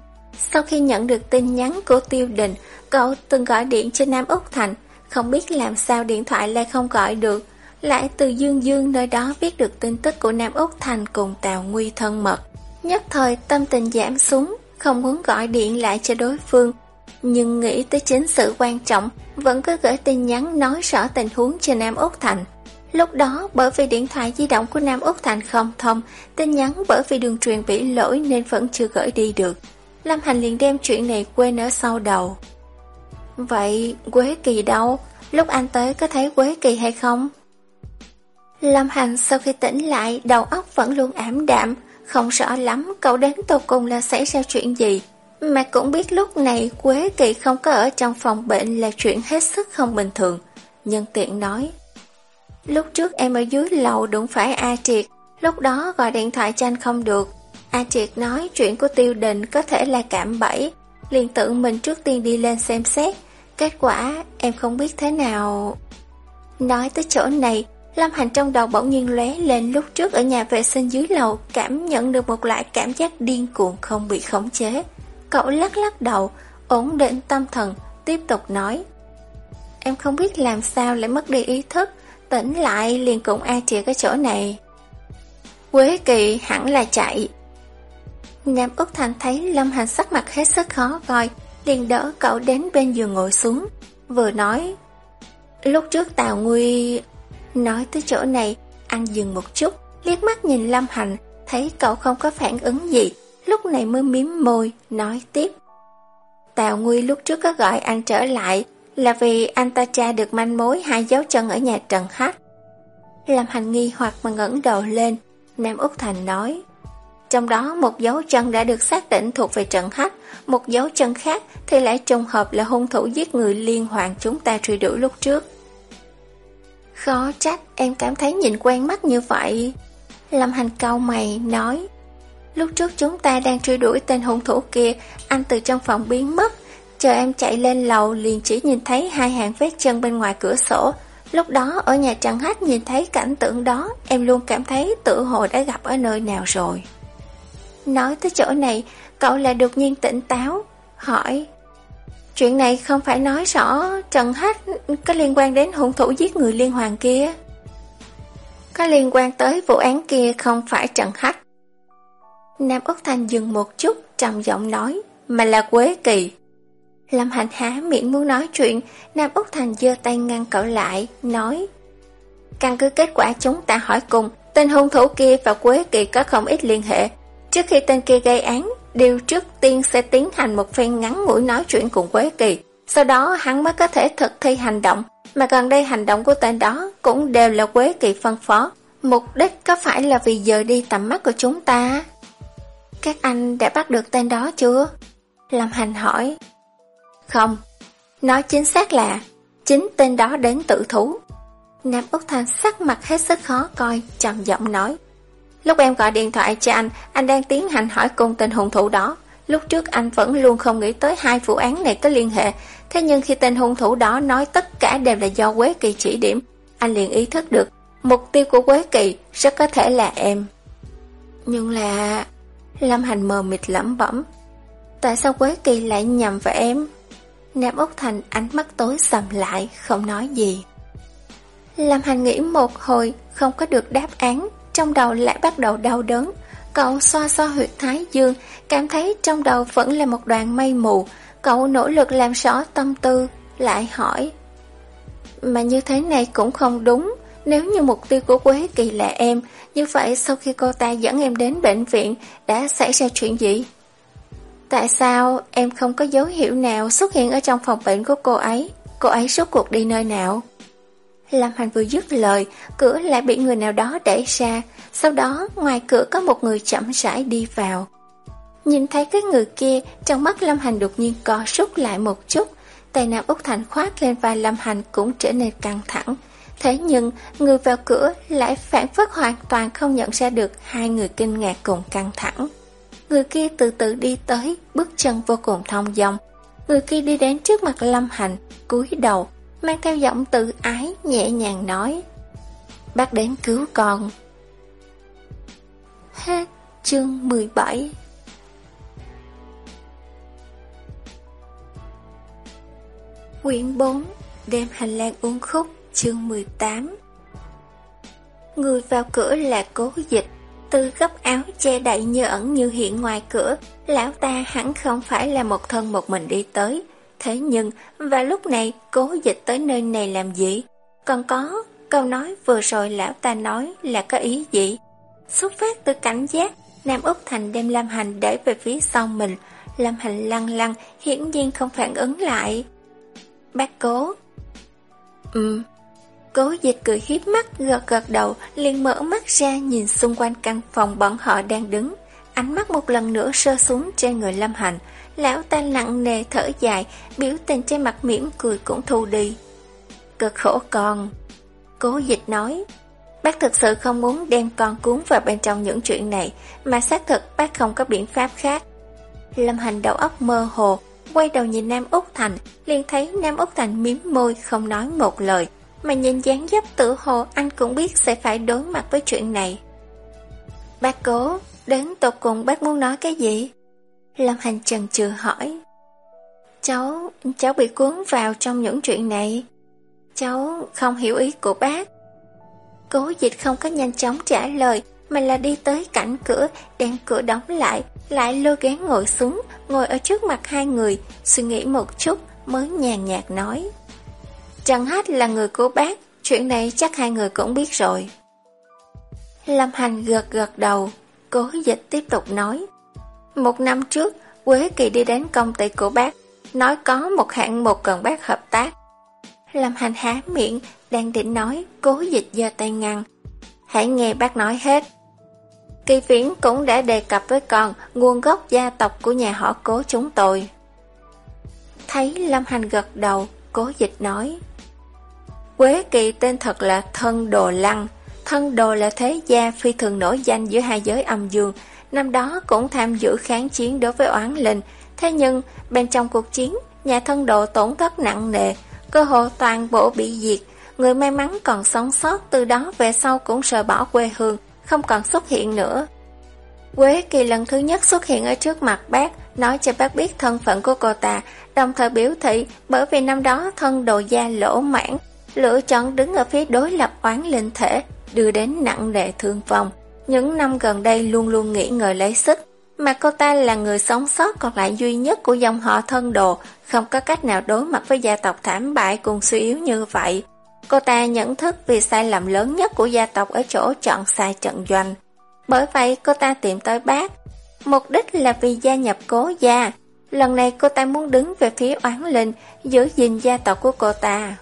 Sau khi nhận được tin nhắn của Tiêu Đình, cậu từng gọi điện cho Nam Úc Thành, không biết làm sao điện thoại lại không gọi được. Lại từ Dương Dương nơi đó biết được tin tức của Nam Úc Thành cùng Tào Nguy thân mật. Nhất thời tâm tình giảm xuống, không muốn gọi điện lại cho đối phương. Nhưng nghĩ tới chính sự quan trọng, vẫn cứ gửi tin nhắn nói rõ tình huống cho Nam Úc Thành. Lúc đó, bởi vì điện thoại di động của Nam Úc Thành không thông, tin nhắn bởi vì đường truyền bị lỗi nên vẫn chưa gửi đi được. Lâm Hành liền đem chuyện này quên ở sau đầu. Vậy Quế Kỳ đâu? Lúc anh tới có thấy Quế Kỳ hay không? Lâm Hành sau khi tỉnh lại, đầu óc vẫn luôn ảm đạm, không rõ lắm cậu đến tột cùng là xảy ra chuyện gì. Mà cũng biết lúc này Quế Kỳ không có ở trong phòng bệnh là chuyện hết sức không bình thường. Nhân tiện nói, lúc trước em ở dưới lầu đụng phải A Triệt, lúc đó gọi điện thoại cho anh không được. A Triệt nói chuyện của tiêu đình có thể là cảm bẫy, liền tự mình trước tiên đi lên xem xét. Kết quả em không biết thế nào. Nói tới chỗ này, Lâm Hành trong đầu bỗng nhiên lóe lên lúc trước ở nhà vệ sinh dưới lầu, cảm nhận được một loại cảm giác điên cuồng không bị khống chế. Cậu lắc lắc đầu, ổn định tâm thần, tiếp tục nói. Em không biết làm sao lại mất đi ý thức, tỉnh lại liền cùng A Chìa cái chỗ này. Quế Kỳ hẳn là chạy. Nam Úc Thành thấy Lâm Hành sắc mặt hết sức khó coi, liền đỡ cậu đến bên giường ngồi xuống, vừa nói. Lúc trước Tào Nguy Nói tới chỗ này, anh dừng một chút, liếc mắt nhìn Lâm Hành, thấy cậu không có phản ứng gì, lúc này mới miếm môi, nói tiếp. Tào Nguy lúc trước có gọi anh trở lại là vì anh ta tra được manh mối hai dấu chân ở nhà Trần Hách. Lâm Hành nghi hoặc mà ngẩng đầu lên, Nam Úc Thành nói. Trong đó một dấu chân đã được xác định thuộc về Trần Hách, một dấu chân khác thì lại trùng hợp là hung thủ giết người liên hoàn chúng ta truy đuổi lúc trước. Khó trách em cảm thấy nhìn quen mắt như vậy. Lâm Hành cau mày nói Lúc trước chúng ta đang truy đuổi tên hung thủ kia, Anh từ trong phòng biến mất Chờ em chạy lên lầu liền chỉ nhìn thấy hai hàng vết chân bên ngoài cửa sổ Lúc đó ở nhà Trần Hách nhìn thấy cảnh tượng đó, Em luôn cảm thấy tự hồ đã gặp ở nơi nào rồi Nói tới chỗ này, Cậu lại đột nhiên tỉnh táo, Hỏi, Chuyện này không phải nói rõ, Trần Hách, có liên quan đến hung thủ giết người liên hoàng kia. Có liên quan tới vụ án kia không phải Trần Hách. Nam Úc Thành dừng một chút, trầm giọng nói, mà là Quế Kỳ. Lâm Hành há miệng muốn nói chuyện, Nam Úc Thành giơ tay ngăn cậu lại, nói Căn cứ kết quả chúng ta hỏi cùng, tên hung thủ kia và Quế Kỳ có không ít liên hệ. Trước khi tên kia gây án, điều trước tiên sẽ tiến hành một phen ngắn ngủi nói chuyện cùng Quế Kỳ. Sau đó hắn mới có thể thực thi hành động, mà gần đây hành động của tên đó cũng đều là Quế Kỳ phân phó. Mục đích có phải là vì giờ đi tầm mắt của chúng ta? Các anh đã bắt được tên đó chưa? Lâm Hành hỏi. Không, nói chính xác là chính tên đó đến tự thú. Nam Úc Thanh sắc mặt hết sức khó coi, trầm giọng nói. Lúc em gọi điện thoại cho anh, anh đang tiến hành hỏi cung tên hung thủ đó. Lúc trước anh vẫn luôn không nghĩ tới hai vụ án này có liên hệ, thế nhưng khi tên hung thủ đó nói tất cả đều là do Quế Kỳ chỉ điểm, anh liền ý thức được, mục tiêu của Quế Kỳ rất có thể là em. Nhưng là... Lâm Hành mờ mịt lẩm bẩm. Tại sao Quế Kỳ lại nhầm vào em? Nam Úc Thành ánh mắt tối sầm lại, không nói gì. Lâm Hành nghĩ một hồi, không có được đáp án, trong đầu lại bắt đầu đau đớn. Cậu xoa xoa huyệt thái dương, cảm thấy trong đầu vẫn là một đoàn mây mù. Cậu nỗ lực làm rõ tâm tư, lại hỏi. Mà như thế này cũng không đúng. Nếu như mục tiêu của Quế Kỳ là em, như vậy sau khi cô ta dẫn em đến bệnh viện, đã xảy ra chuyện gì? Tại sao em không có dấu hiệu nào xuất hiện ở trong phòng bệnh của cô ấy? Cô ấy suốt cuộc đi nơi nào? Lâm Hành vừa dứt lời, cửa lại bị người nào đó đẩy ra, sau đó ngoài cửa có một người chậm rãi đi vào. Nhìn thấy cái người kia, trong mắt Lâm Hành đột nhiên co rút lại một chút, tay Nam Úc Thành khoát lên vai Lâm Hành cũng trở nên căng thẳng. Thế nhưng, người vào cửa lại phản phất hoàn toàn không nhận ra được hai người kinh ngạc cùng căng thẳng. Người kia từ từ đi tới, bước chân vô cùng thông dong. Người kia đi đến trước mặt Lâm Hành, cúi đầu, mang theo giọng tự ái, nhẹ nhàng nói. Bác đến cứu con. Hết chương 17 Quyển 4 Đêm hành lang uống khúc chương 18 Người vào cửa là cố dịch Từ gấp áo che đậy như ẩn như hiện ngoài cửa Lão ta hẳn không phải là một thân một mình đi tới Thế nhưng, và lúc này cố dịch tới nơi này làm gì? Còn có, câu nói vừa rồi lão ta nói là có ý gì? Xuất phát từ cảnh giác, Nam Úc Thành đem Lam Hành để về phía sau mình. Lam Hành lăng lăng, hiển nhiên không phản ứng lại. Bác cố. Ừ. Cố dịch cười hiếp mắt, gật gật đầu, liền mở mắt ra nhìn xung quanh căn phòng bọn họ đang đứng. Ánh mắt một lần nữa sơ xuống trên người Lâm Hành, Lão ta nặng nề thở dài, biểu tình trên mặt mỉm cười cũng thu đi. Cực khổ con. Cố dịch nói, bác thực sự không muốn đem con cuốn vào bên trong những chuyện này, mà xác thực bác không có biện pháp khác. Lâm Hành đầu óc mơ hồ, quay đầu nhìn Nam Úc Thành, liền thấy Nam Úc Thành miếm môi không nói một lời, mà nhìn dáng dấp tự hồ anh cũng biết sẽ phải đối mặt với chuyện này. Bác cố, đến tột cùng bác muốn nói cái gì? Lâm Hành trần chừ hỏi. Cháu, cháu bị cuốn vào trong những chuyện này. Cháu không hiểu ý của bác. Cố dịch không có nhanh chóng trả lời, mà là đi tới cạnh cửa, đem cửa đóng lại, lại lôi ghế ngồi xuống, ngồi ở trước mặt hai người, suy nghĩ một chút, mới nhàn nhạt nói. Trần Hát là người của bác, chuyện này chắc hai người cũng biết rồi. Lâm Hành gật gật đầu, cố dịch tiếp tục nói. Một năm trước, Quế Kỳ đi đến công ty của bác, nói có một hạng mục cần bác hợp tác. Lâm Hành há miệng, đang định nói, cố dịch giơ tay ngăn. Hãy nghe bác nói hết. Kỳ viễn cũng đã đề cập với con nguồn gốc gia tộc của nhà họ cố chúng tôi. Thấy Lâm Hành gật đầu, cố dịch nói. Quế Kỳ tên thật là Thân Đồ Lăng. Thân Đồ là thế gia phi thường nổi danh giữa hai giới âm dương, năm đó cũng tham dự kháng chiến đối với oán linh, thế nhưng bên trong cuộc chiến, nhà thân đồ tổn thất nặng nề, cơ hồ toàn bộ bị diệt, người may mắn còn sống sót từ đó về sau cũng sợ bỏ quê hương, không còn xuất hiện nữa. Quế Kỳ lần thứ nhất xuất hiện ở trước mặt bác nói cho bác biết thân phận của cô ta, đồng thời biểu thị bởi vì năm đó thân đồ gia lỗ mãn, lựa chọn đứng ở phía đối lập oán linh thể, đưa đến nặng nề thương vong. Những năm gần đây luôn luôn nghĩ ngợi lấy sức, mà cô ta là người sống sót còn lại duy nhất của dòng họ thân đồ, không có cách nào đối mặt với gia tộc thảm bại cùng suy yếu như vậy. Cô ta nhận thức vì sai lầm lớn nhất của gia tộc ở chỗ chọn sai trận doanh. Bởi vậy cô ta tìm tới bác. Mục đích là vì gia nhập cố gia. Lần này cô ta muốn đứng về phía oán linh, giữ gìn gia tộc của cô ta.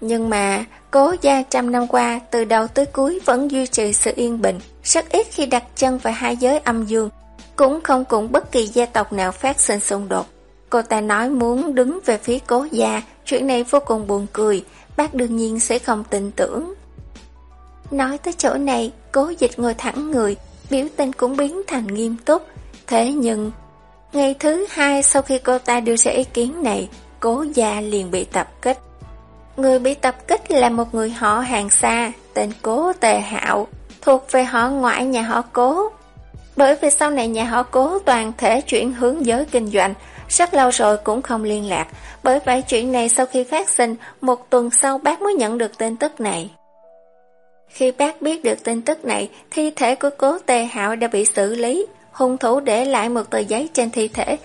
Nhưng mà, cố gia trăm năm qua, từ đầu tới cuối vẫn duy trì sự yên bình, rất ít khi đặt chân vào hai giới âm dương, cũng không cùng bất kỳ gia tộc nào phát sinh xung đột. Cô ta nói muốn đứng về phía cố gia, chuyện này vô cùng buồn cười, bác đương nhiên sẽ không tin tưởng. Nói tới chỗ này, cố dịch ngồi thẳng người, biểu tình cũng biến thành nghiêm túc. Thế nhưng, ngày thứ hai sau khi cô ta đưa ra ý kiến này, cố gia liền bị tập kích. Người bị tập kích là một người họ hàng xa, tên cố tề hạo, thuộc về họ ngoại nhà họ cố. Bởi vì sau này nhà họ cố toàn thể chuyển hướng giới kinh doanh, rất lâu rồi cũng không liên lạc, bởi vậy chuyện này sau khi phát sinh, một tuần sau bác mới nhận được tin tức này. Khi bác biết được tin tức này, thi thể của cố Tề Hạo đã bị xử lý, hung thủ để lại một tờ giấy trên thi thể.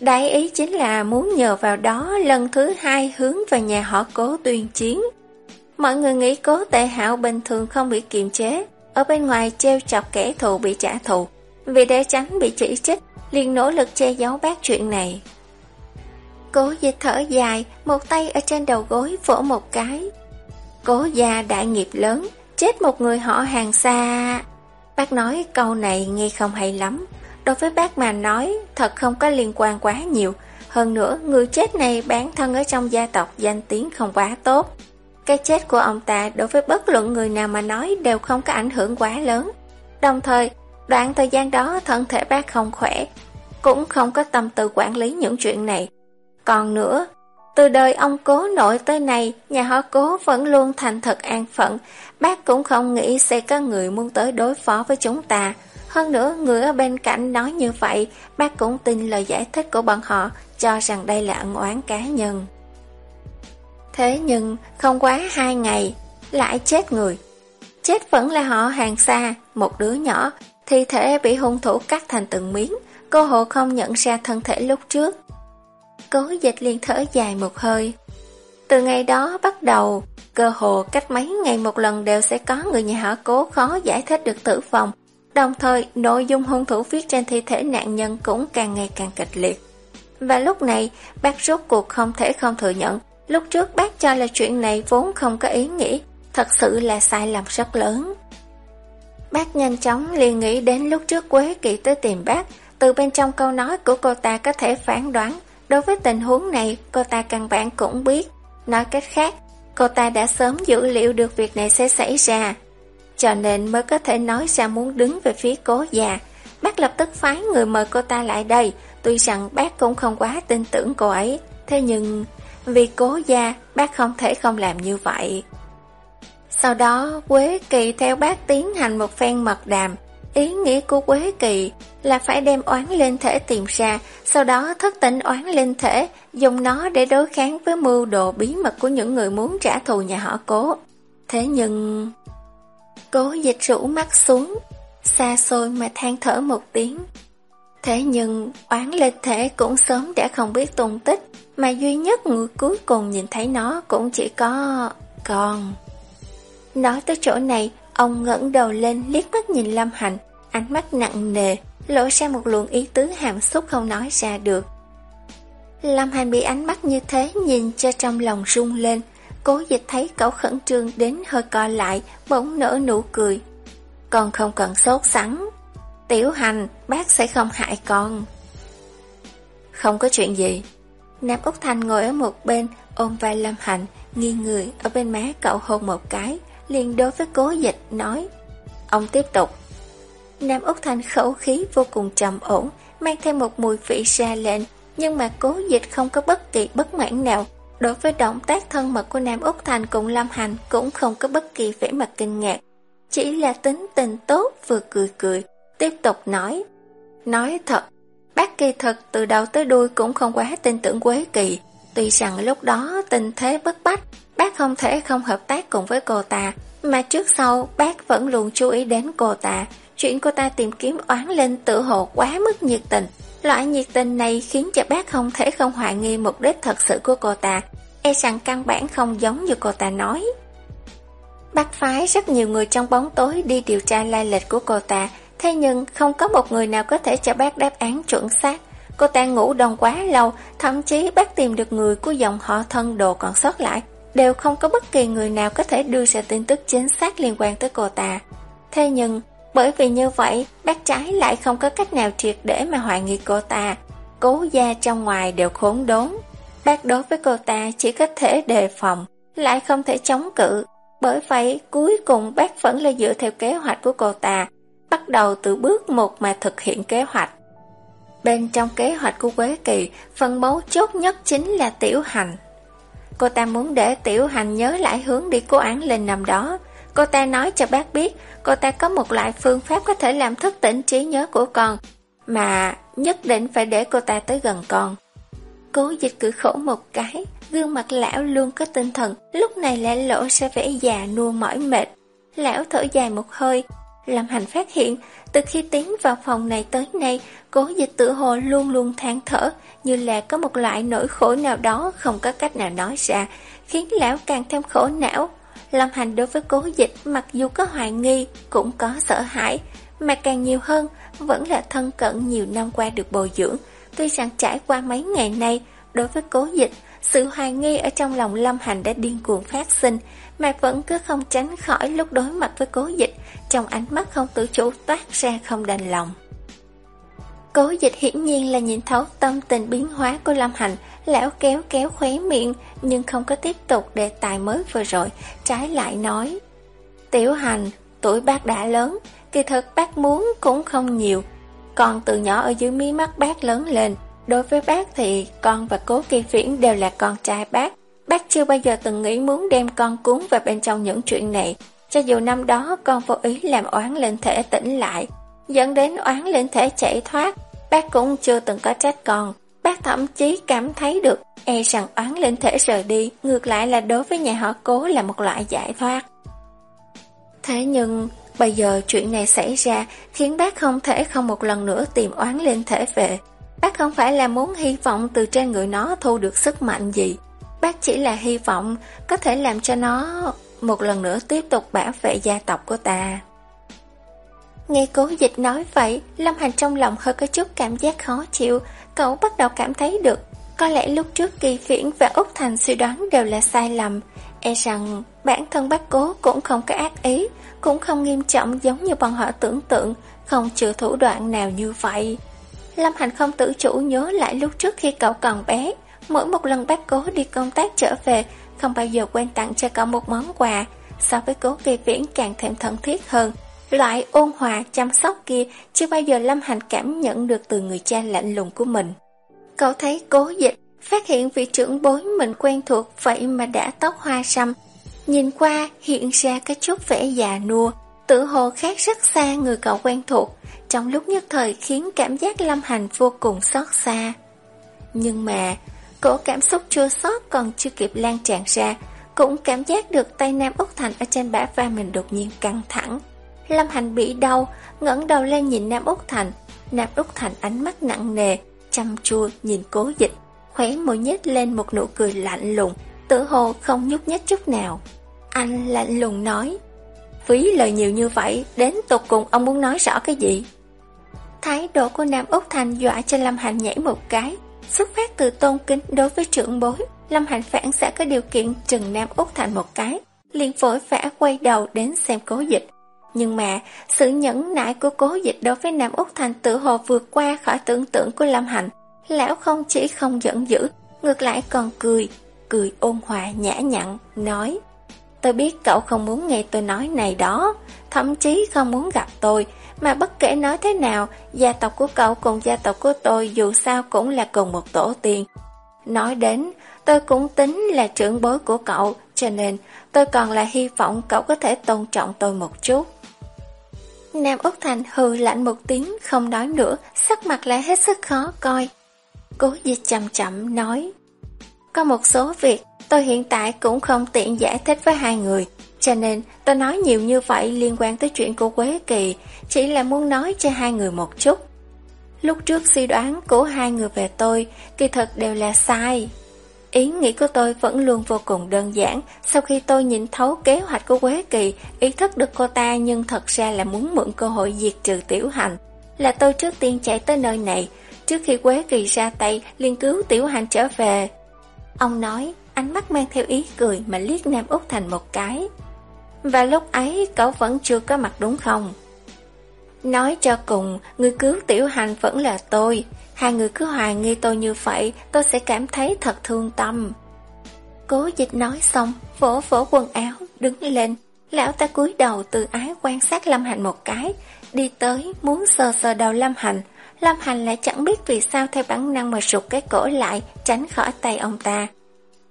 Đại ý chính là muốn nhờ vào đó lần thứ hai hướng vào nhà họ cố tuyên chiến. Mọi người nghĩ cố tệ Hạo bình thường không bị kiềm chế, ở bên ngoài treo chọc kẻ thù bị trả thù. Vì để tránh bị chỉ trích, liền nỗ lực che giấu bác chuyện này. Cố dịch thở dài, một tay ở trên đầu gối vỗ một cái. Cố gia đại nghiệp lớn, chết một người họ hàng xa. Bác nói câu này nghe không hay lắm. Đối với bác mà nói, thật không có liên quan quá nhiều. Hơn nữa, người chết này bán thân ở trong gia tộc danh tiếng không quá tốt. Cái chết của ông ta đối với bất luận người nào mà nói đều không có ảnh hưởng quá lớn. Đồng thời, đoạn thời gian đó thân thể bác không khỏe, cũng không có tâm tư quản lý những chuyện này. Còn nữa, từ đời ông cố nội tới nay, nhà họ cố vẫn luôn thành thật an phận, bác cũng không nghĩ sẽ có người muốn tới đối phó với chúng ta. Hơn nữa, người ở bên cạnh nói như vậy, bác cũng tin lời giải thích của bọn họ, cho rằng đây là ân oán cá nhân. Thế nhưng, không quá hai ngày, lại chết người. Chết vẫn là họ hàng xa, một đứa nhỏ, thi thể bị hung thủ cắt thành từng miếng, cô hộ không nhận ra thân thể lúc trước. Cố dịch liền thở dài một hơi. Từ ngày đó bắt đầu, cơ hồ cách mấy ngày một lần đều sẽ có người nhà họ cố khó giải thích được tử vong. Đồng thời, nội dung hung thủ viết trên thi thể nạn nhân cũng càng ngày càng kịch liệt. Và lúc này, bác rốt cuộc không thể không thừa nhận, lúc trước bác cho là chuyện này vốn không có ý nghĩ, thật sự là sai lầm rất lớn. Bác nhanh chóng liền nghĩ đến lúc trước Quế Kỳ tới tìm bác, từ bên trong câu nói của cô ta có thể phán đoán Đối với tình huống này, cô ta căn bản cũng biết. Nói cách khác, cô ta đã sớm dữ liệu được việc này sẽ xảy ra. Cho nên mới có thể nói ra muốn đứng về phía cố già. Bác lập tức phái người mời cô ta lại đây, tuy rằng bác cũng không quá tin tưởng cô ấy. Thế nhưng, vì cố gia, bác không thể không làm như vậy. Sau đó, Quế Kỳ theo bác tiến hành một phen mật đàm, Ý nghĩa của Quế Kỳ là phải đem oán linh thể tìm ra, sau đó thức tỉnh oán linh thể, dùng nó để đối kháng với mưu đồ bí mật của những người muốn trả thù nhà họ cố. Thế nhưng... Cố dịch rũ mắt xuống, xa xôi mà than thở một tiếng. Thế nhưng, oán lịch thể cũng sớm đã không biết tung tích, mà duy nhất người cuối cùng nhìn thấy nó cũng chỉ có... con. Nói tới chỗ này, Ông ngẩng đầu lên liếc mắt nhìn Lâm Hành, ánh mắt nặng nề, lộ ra một luồng ý tứ hàm xúc không nói ra được. Lâm Hành bị ánh mắt như thế nhìn cho trong lòng rung lên, cố dịch thấy cậu khẩn trương đến hơi co lại, bỗng nở nụ cười. Con không cần sốt sắng. Tiểu hành, bác sẽ không hại con. Không có chuyện gì. Nam Úc Thanh ngồi ở một bên, ôm vai Lâm Hành, nghiêng người ở bên má cậu hôn một cái, liền đối với cố dịch nói Ông tiếp tục Nam Úc Thanh khẩu khí vô cùng trầm ổn Mang thêm một mùi vị xa lên, Nhưng mà cố dịch không có bất kỳ bất mãn nào Đối với động tác thân mật của Nam Úc Thành cùng Lâm Hành Cũng không có bất kỳ vẻ mặt kinh ngạc Chỉ là tính tình tốt vừa cười cười Tiếp tục nói Nói thật Bác kỳ thật từ đầu tới đuôi cũng không quá tin tưởng Quế Kỳ. Tuy rằng lúc đó tình thế bất bách, bác không thể không hợp tác cùng với cô ta, mà trước sau bác vẫn luôn chú ý đến cô ta. Chuyện cô ta tìm kiếm oán linh tự hồ quá mức nhiệt tình. Loại nhiệt tình này khiến cho bác không thể không hoài nghi mục đích thật sự của cô ta. E rằng căn bản không giống như cô ta nói. Bác phái rất nhiều người trong bóng tối đi điều tra lai lịch của cô ta, thế nhưng không có một người nào có thể cho bác đáp án chuẩn xác. Cô ta ngủ đông quá lâu, thậm chí bác tìm được người của dòng họ thân đồ còn sót lại, đều không có bất kỳ người nào có thể đưa ra tin tức chính xác liên quan tới cô ta. Thế nhưng, bởi vì như vậy, bác trái lại không có cách nào triệt để mà hoài nghi cô ta. Cố gia trong ngoài đều khốn đốn. Bác đối với cô ta chỉ có thể đề phòng, lại không thể chống cự. Bởi vậy, cuối cùng bác vẫn là dựa theo kế hoạch của cô ta, bắt đầu từ bước một mà thực hiện kế hoạch. Bên trong kế hoạch của Quế Kỳ, phần mấu chốt nhất chính là Tiểu Hành. Cô ta muốn để Tiểu Hành nhớ lại hướng đi của án lên nằm đó. Cô ta nói cho bác biết, cô ta có một loại phương pháp có thể làm thức tỉnh trí nhớ của con, mà nhất định phải để cô ta tới gần con. Cố dịch cử khổ một cái, gương mặt lão luôn có tinh thần, lúc này lại lộ ra vẻ già nua mỏi mệt. Lão thở dài một hơi, Lâm Hành phát hiện, từ khi tiến vào phòng này tới nay, cố dịch tự hồ luôn luôn than thở, như là có một loại nỗi khổ nào đó không có cách nào nói ra, khiến lão càng thêm khổ não. Lâm Hành đối với cố dịch mặc dù có hoài nghi, cũng có sợ hãi, mà càng nhiều hơn vẫn là thân cận nhiều năm qua được bồi dưỡng. Tuy rằng trải qua mấy ngày nay, đối với cố dịch, sự hoài nghi ở trong lòng Lâm Hành đã điên cuồng phát sinh, mà vẫn cứ không tránh khỏi lúc đối mặt với cố dịch, trong ánh mắt không tự chủ toát ra không đành lòng. Cố dịch hiển nhiên là nhìn thấu tâm tình biến hóa của Lâm Hành, lão kéo kéo khóe miệng, nhưng không có tiếp tục đề tài mới vừa rồi, trái lại nói. Tiểu Hành, tuổi bác đã lớn, kỳ thực bác muốn cũng không nhiều, còn từ nhỏ ở dưới mí mắt bác lớn lên, đối với bác thì con và cố kỳ phiển đều là con trai bác, Bác chưa bao giờ từng nghĩ muốn đem con cuốn vào bên trong những chuyện này, cho dù năm đó con vô ý làm oán lên thể tỉnh lại, dẫn đến oán lên thể chạy thoát, bác cũng chưa từng có trách con. Bác thậm chí cảm thấy được e rằng oán linh thể rời đi, ngược lại là đối với nhà họ cố là một loại giải thoát. Thế nhưng, bây giờ chuyện này xảy ra khiến bác không thể không một lần nữa tìm oán linh thể về. Bác không phải là muốn hy vọng từ trên người nó thu được sức mạnh gì, Bác chỉ là hy vọng có thể làm cho nó một lần nữa tiếp tục bảo vệ gia tộc của ta. Nghe cố dịch nói vậy, Lâm Hành trong lòng hơi có chút cảm giác khó chịu, cậu bắt đầu cảm thấy được. Có lẽ lúc trước Kỳ Viễn và Úc Thành suy đoán đều là sai lầm, e rằng bản thân bác cố cũng không có ác ý, cũng không nghiêm trọng giống như bọn họ tưởng tượng, không chịu thủ đoạn nào như vậy. Lâm Hành không tự chủ nhớ lại lúc trước khi cậu còn bé, Mỗi một lần bác cố đi công tác trở về, không bao giờ quên tặng cho cậu một món quà, so với cố kỳ viễn càng thêm thân thiết hơn. Loại ôn hòa, chăm sóc kia chưa bao giờ Lâm Hành cảm nhận được từ người cha lạnh lùng của mình. Cậu thấy cố dịch, phát hiện vị trưởng bối mình quen thuộc vậy mà đã tóc hoa xăm Nhìn qua hiện ra cái chút vẻ già nua, tự hồ khác rất xa người cậu quen thuộc, trong lúc nhất thời khiến cảm giác Lâm Hành vô cùng xót xa. Nhưng mà, Cổ cảm xúc chua xót còn chưa kịp lan tràn ra, cũng cảm giác được tay Nam Úc Thành ở trên bả vai mình đột nhiên căng thẳng. Lâm Hành bị đau, ngẩng đầu lên nhìn Nam Úc Thành. Nam Úc Thành ánh mắt nặng nề, chăm chua nhìn cố dịch, khóe môi nhếch lên một nụ cười lạnh lùng, tự hồ không nhúc nhích chút nào. Anh lạnh lùng nói, phí lời nhiều như vậy, đến tục cùng ông muốn nói rõ cái gì? Thái độ của Nam Úc Thành dọa cho Lâm Hành nhảy một cái, Xuất phát từ tôn kính đối với trưởng bối, Lâm Hành phản sẽ có điều kiện trừng Nam Úc Thành một cái, liền vội vã quay đầu đến xem cố dịch. Nhưng mà, sự nhẫn nại của cố dịch đối với Nam Úc Thành tự hồ vượt qua khỏi tưởng tượng của Lâm hạnh Lão không chỉ không giận dữ, ngược lại còn cười, cười ôn hòa nhã nhặn, nói Tôi biết cậu không muốn nghe tôi nói này đó, thậm chí không muốn gặp tôi, mà bất kể nói thế nào, gia tộc của cậu cùng gia tộc của tôi dù sao cũng là cùng một tổ tiên. Nói đến, tôi cũng tính là trưởng bối của cậu, cho nên tôi còn là hy vọng cậu có thể tôn trọng tôi một chút. Nam Úc Thành hừ lạnh một tiếng không nói nữa, sắc mặt lại hết sức khó coi. Cố dịch chậm chậm nói Có một số việc tôi hiện tại cũng không tiện giải thích với hai người Cho nên tôi nói nhiều như vậy liên quan tới chuyện của Quế Kỳ Chỉ là muốn nói cho hai người một chút Lúc trước suy đoán của hai người về tôi Kỳ thật đều là sai Ý nghĩ của tôi vẫn luôn vô cùng đơn giản. Sau khi tôi nhìn thấu kế hoạch của Quế Kỳ Ý thức được cô ta nhưng thật ra là muốn mượn cơ hội diệt trừ tiểu hành. Là tôi trước tiên chạy tới nơi này. Trước khi Quế Kỳ ra tay liên cứu tiểu hành trở về. Ông nói Ánh mắt mang theo ý cười mà liếc Nam Úc Thành một cái. Và lúc ấy cậu vẫn chưa có mặt đúng không? Nói cho cùng, người cứu tiểu hành vẫn là tôi. Hai người cứ hoài nghi tôi như vậy Tôi sẽ cảm thấy thật thương tâm Cố dịch nói xong Vỗ vỗ quần áo, đứng lên Lão ta cúi đầu từ ái quan sát Lâm Hành một cái Đi tới, muốn sờ sờ đầu Lâm Hành Lâm Hành lại chẳng biết vì sao theo bản năng mà rụt cái cổ lại, tránh khỏi tay ông ta.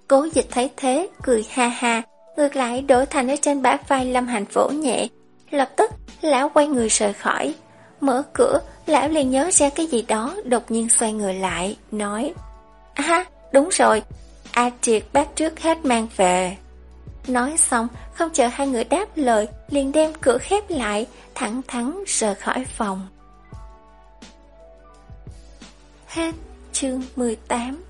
Cố dịch thấy thế, cười ha ha, ngược lại đổi thành ở trên bả vai Lâm Hành vỗ nhẹ. Lập tức, lão quay người rời khỏi. Mở cửa, lão liền nhớ ra cái gì đó, đột nhiên xoay người lại, nói À, đúng rồi, A Triệt bác trước hết mang về. Nói xong, không chờ hai người đáp lời, liền đem cửa khép lại, thẳng thắn rời khỏi phòng. Hết chương 18